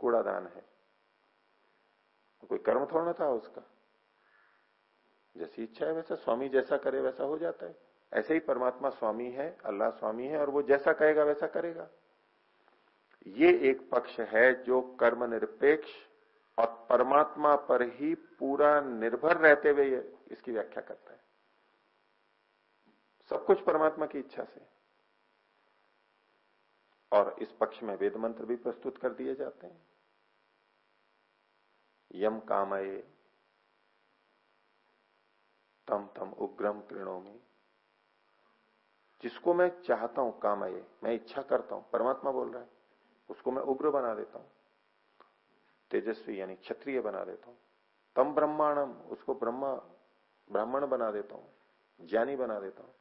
कूड़ादान है। कोई कर्म थोड़ा ना था उसका। जैसी इच्छा है वैसा, स्वामी जैसा करे वैसा हो जाता है। ऐसे ही परमात्मा स्वामी है, अल्लाह स्वामी है और वो जैसा कहेगा वैसा करेगा। ये एक पक्ष है जो कर्म निरपेक्ष और परमात्मा पर ही पूरा निर्भर रहते हुए इसकी व्याख्या करता है। सब कुछ परमात्मा की इच्छा से। और इस पक्ष में वेद मंत्र भी प्रस्तुत कर दिए जाते हैं। यम कामये, तम तम उग्रम कृणोमी। जिसको मैं चाहता हूँ, कामये, मैं इच्छा करता हूँ, परमात्मा बोल रहा है, उसको मैं उग्र बना देता हूँ। तेजस्वी यानी क्षत्रिय बना देता हूँ। तम ब्रह्मांडम उसको ब्रह्मा, ब्राह्मण बना देता हूँ, ज्ञानी बना देता हूँ।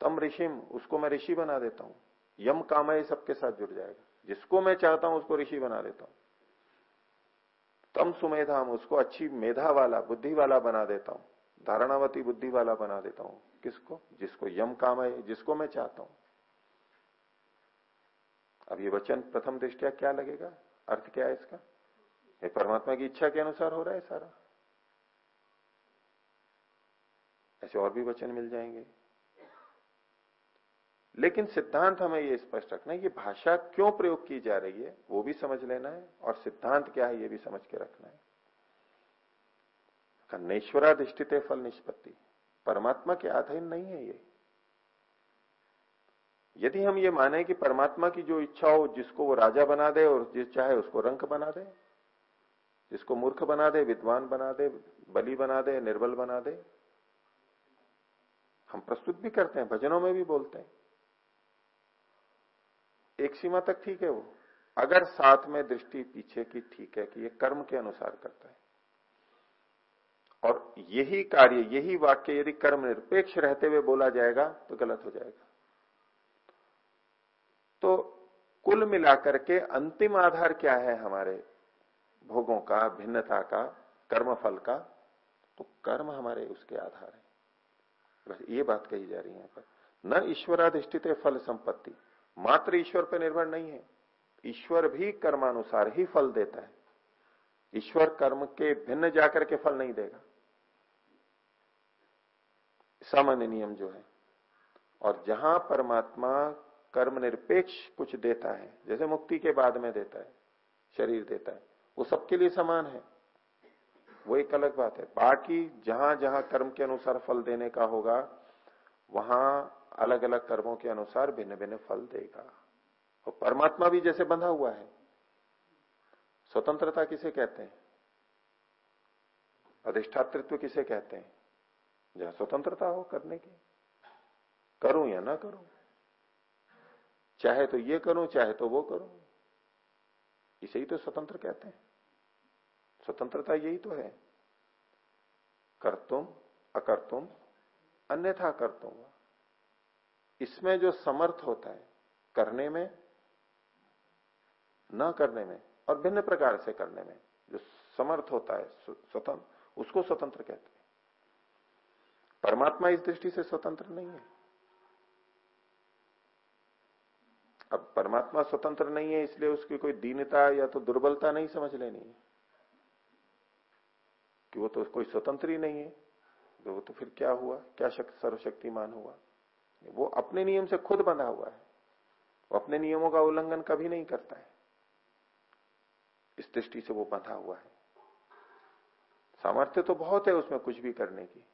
तम ऋषिम, उसको मैं ऋषि बना देता हूँ। यम कामय सबके साथ जुड़ जाएगा। जिसको मैं चाहता हूँ, उसको ऋषि बना देता हूँ। तम सुमेधाम, उसको अच्छी मेधा वाला बुद्धि वाला बना देता हूँ। धारणावती बुद्धि वाला बना देता हूँ। किसको? जिसको यम काम है, जिसको मैं चाहता हूँ। अब ये वचन प्रथम दृष्टिया क्या लगेगा? अर्थ क्या है इसका? ये परमात्मा की इच्छा के अनुसार हो रहा है सारा। ऐसे और भी वचन मिल जाएँगे। लेकिन सिद्धांत हमें ये स्पष्ट रखना है कि भाषा क्यों प्रयोग की जा रही है, वो भी समझ लेना है और सिद्धांत क्या है, ये भी समझ के रखना है। कन्नेश्वराधिष्ठित फल निष्पत्ति। परमात्मा के आधीन नहीं है ये। यदि हम ये माने कि परमात्मा की जो इच्छा हो, जिसको वो राजा बना दे और जिस चाहे उसको रंक बना दे जिसको मूर्ख बना दे, विद्वान बना दे, बलि बना दे, निर्बल बना दे, हम प्रस्तुत भी करते हैं, भजनों में भी बोलते हैं। एक सीमा तक ठीक है वो? अगर साथ में दृष्टि पीछे की ठीक है कि ये कर्म के अनुसार करता है, और यही कार्य, यही वाक्य यदि कर्म निरपेक्ष रहते हुए बोला जाएगा तो गलत हो जाएगा। तो कुल मिलाकर के अंतिम आधार क्या है हमारे भोगों का, भिन्नता का कर्म फल का तो कर्म हमारे उसके आधार है। बस ये बात कही जा रही है पर। न ईश्वराधिष्ठित फल संपत्ति। मात्र ईश्वर पर निर्भर नहीं है। ईश्वर भी कर्मानुसार ही फल देता है। ईश्वर कर्म के भिन्न जाकर के फल नहीं देगा। सामान्य नियम जो है। और जहाँ परमात्मा कर्म निरपेक्ष कुछ देता है, जैसे मुक्ति के बाद में देता है, शरीर देता है वो सबके लिए समान है। वो एक अलग बात है। बाकी जहाँ जहाँ कर्म के अनुसार फल देने का होगा, वहाँ अलग अलग कर्मों के अनुसार भिन्न भिन्न फल देगा। और परमात्मा भी जैसे बंधा हुआ है। स्वतंत्रता किसे कहते हैं? अधिष्ठातृत्व किसे कहते हैं? जहाँ स्वतंत्रता हो करने की। करूँ या ना करूँ? चाहे तो ये करूँ, चाहे तो वो करूँ। इसे ही तो स्वतंत्र कहते हैं। स्वतंत्रता यही तो है। कर तुम अकर तुम अन्यथा कर तुम इसमें जो समर्थ होता है, करने में, न करने में, और भिन्न प्रकार से करने में, जो समर्थ होता है स्वतंत्र उसको स्वतंत्र कहते हैं। परमात्मा इस दृष्टि से स्वतंत्र नहीं है। अब परमात्मा स्वतंत्र नहीं है, इसलिए उसकी कोई दीनता या तो दुर्बलता नहीं समझ लेनी है। कि वो तो कोई स्वतंत्र ही नहीं है तो वो तो फिर क्या हुआ? क्या शक्ति सर्वशक्तिमान हुआ? वो अपने नियम से खुद बंधा हुआ है। वो अपने नियमों का उल्लंघन कभी नहीं करता है। इस दृष्टि से वो बंधा हुआ है। सामर्थ्य तो बहुत है उसमें कुछ भी करने की,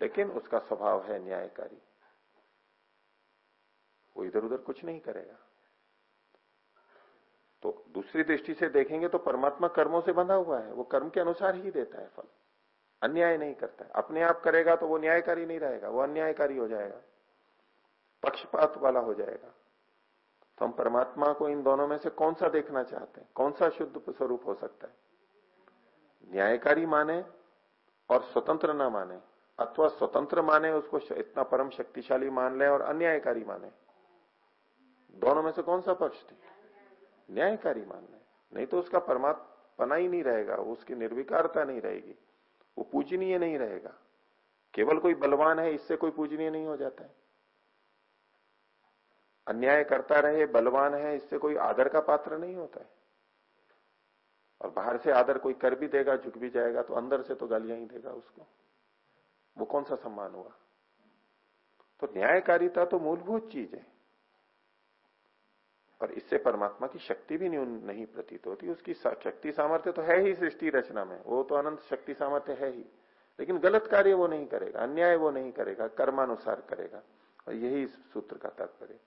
लेकिन उसका स्वभाव है न्यायकारी। वो इधर उधर कुछ नहीं करेगा। तो दूसरी दृष्टि से देखेंगे तो परमात्मा कर्मों से बंधा हुआ है। वो कर्म के अनुसार ही देता है फल। अन्याय नहीं करता है। अपने आप करेगा तो वो न्यायकारी नहीं रहेगा। वो अन्यायकारी हो जाएगा। पक्षपात वाला हो जाएगा। तो हम परमात्मा को इन दोनों में से कौन सा देखना चाहते हैं? कौन सा शुद्ध स्वरूप हो सकता है? न्यायकारी माने और स्वतंत्र ना माने। अथवा स्वतंत्र माने, उसको इतना परम शक्तिशाली मान ले और अन्यायकारी माने। दोनों में से कौन सा पक्ष थी? न्यायकारी मानना है। नहीं तो उसका परमात्मा ही नहीं रहेगा उसकी निर्विकारता नहीं रहेगी, वो पूजनीय नहीं रहेगा। केवल कोई बलवान है, इससे कोई पूजनीय नहीं हो जाता है। अन्याय करता रहे, बलवान है, इससे कोई आदर का पात्र नहीं होता है। और बाहर से आदर कोई कर भी देगा, झुक भी जाएगा तो अंदर से तो गालियाँ ही देगा उसको। वो कौन सा सम्मान हुआ? तो न्यायकारिता तो मूलभूत चीज़ है। और इससे परमात्मा की शक्ति भी नहीं, नहीं प्रतीत होती। उसकी शक्ति सामर्थ्य तो है ही सृष्टि रचना में। वो तो अनंत शक्ति सामर्थ्य है ही। लेकिन गलत कार्य वो नहीं करेगा अन्याय वो नहीं करेगा कर्मानुसार करेगा। और यही इस सूत्र का तात्पर्य।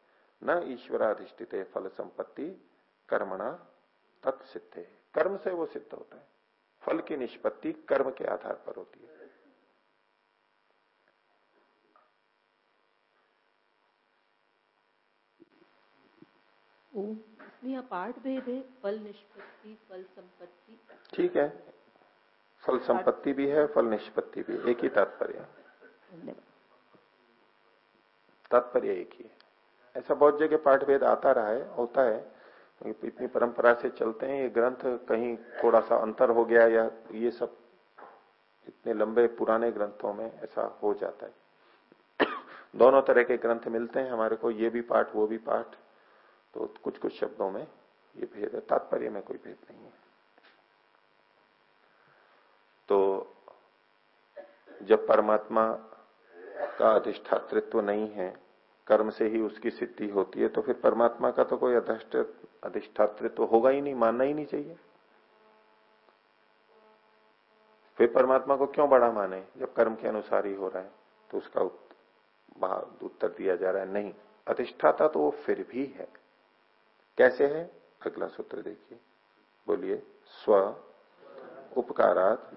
न ईश्वराधिष्ठित फल संपत्ति कर्मणा तत्सिद्ध कर्म से वो सिद्ध होता है। फल की निष्पत्ति कर्म के आधार पर होती है। पाठ भेद है, फल निष्पत्ति, फल संपत्ति। ठीक है। फल संपत्ति भी है, फल निष्पत्ति भी एक ही तात्पर्य। तात्पर्य एक ही है। ऐसा बहुत जगह पाठ भेद आता रहा है, होता है। इतनी परंपरा से चलते हैं, ये ग्रंथ कहीं थोड़ा सा अंतर हो गया या ये सब इतने लंबे पुराने ग्रंथों में ऐसा हो जाता है। दोनों तरह के ग्रंथ मिलते हैं हमारे को, ये भी पाठ, वो भी पाठ। तो कुछ कुछ शब्दों में ये भेद है। तात्पर्य में कोई भेद नहीं है। तो जब परमात्मा का अधिष्ठातृत्व नहीं है, कर्म से ही उसकी सिद्धि होती है तो फिर परमात्मा का तो कोई अधिष्ठ, अधिष्ठातृत्व होगा ही नहीं, मानना ही नहीं चाहिए। फिर परमात्मा को क्यों बड़ा माने? जब कर्म के अनुसार ही हो रहा है तो उसका उत्तर दिया जा रहा है, नहीं। अधिष्ठाता तो वो फिर भी है। कैसे है? अगला सूत्र देखिए। बोलिए, स्व उपकारात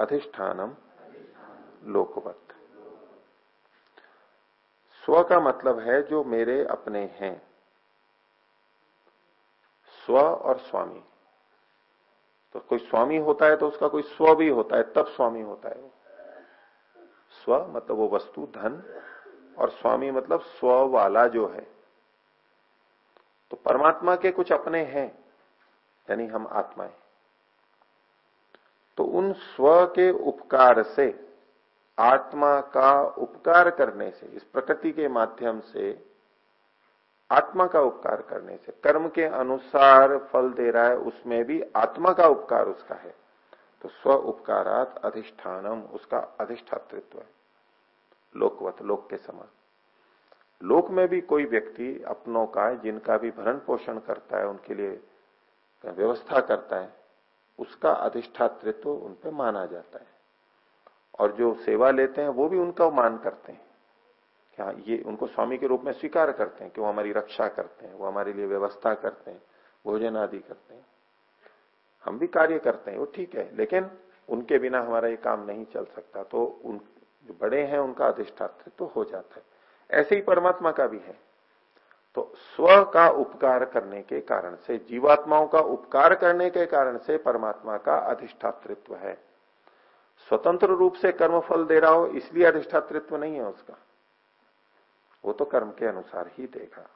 अधिष्ठानम लोकवत। स्व का मतलब है जो मेरे अपने हैं। स्व और स्वामी। तो कोई स्वामी होता है तो उसका कोई स्व भी होता है, तब स्वामी होता है स्व मतलब वो वस्तु, धन, और स्वामी मतलब स्व वाला जो है। तो परमात्मा के कुछ अपने हैं, यानी हम आत्माएँ। तो उन स्व के उपकार से, आत्मा का उपकार करने से, इस प्रकृति के माध्यम से, आत्मा का उपकार करने से, कर्म के अनुसार फल दे रहा है, उसमें भी आत्मा का उपकार उसका है। तो स्व उपकारात अधिष्ठानम, उसका अधिष्ठातृत्व है। लोकवत, लोक के समान। लोक में भी कोई व्यक्ति अपनों का जिनका भी भरण पोषण करता है, उनके लिए व्यवस्था करता है, उसका अधिष्ठातृत्व उन पर माना जाता है। और जो सेवा लेते हैं, वो भी उनका मान करते हैं। क्या ये उनको स्वामी के रूप में स्वीकार करते हैं कि वो हमारी रक्षा करते हैं, वो हमारे लिए व्यवस्था करते हैं, भोजन आदि करते हैं? हम भी कार्य करते हैं, वो ठीक है, लेकिन उनके बिना हमारा ये काम नहीं चल सकता। तो उन जो बड़े हैं, उनका अधिष्ठात्व तो हो जाता है। ऐसे ही परमात्मा का भी है। तो स्व का उपकार करने के कारण से, जीवात्माओं का उपकार करने के कारण से परमात्मा का अधिष्ठातृत्व है। स्वतंत्र रूप से कर्म फल दे रहा हो, इसलिए अधिष्ठातृत्व नहीं है उसका। वो तो कर्म के अनुसार ही देगा।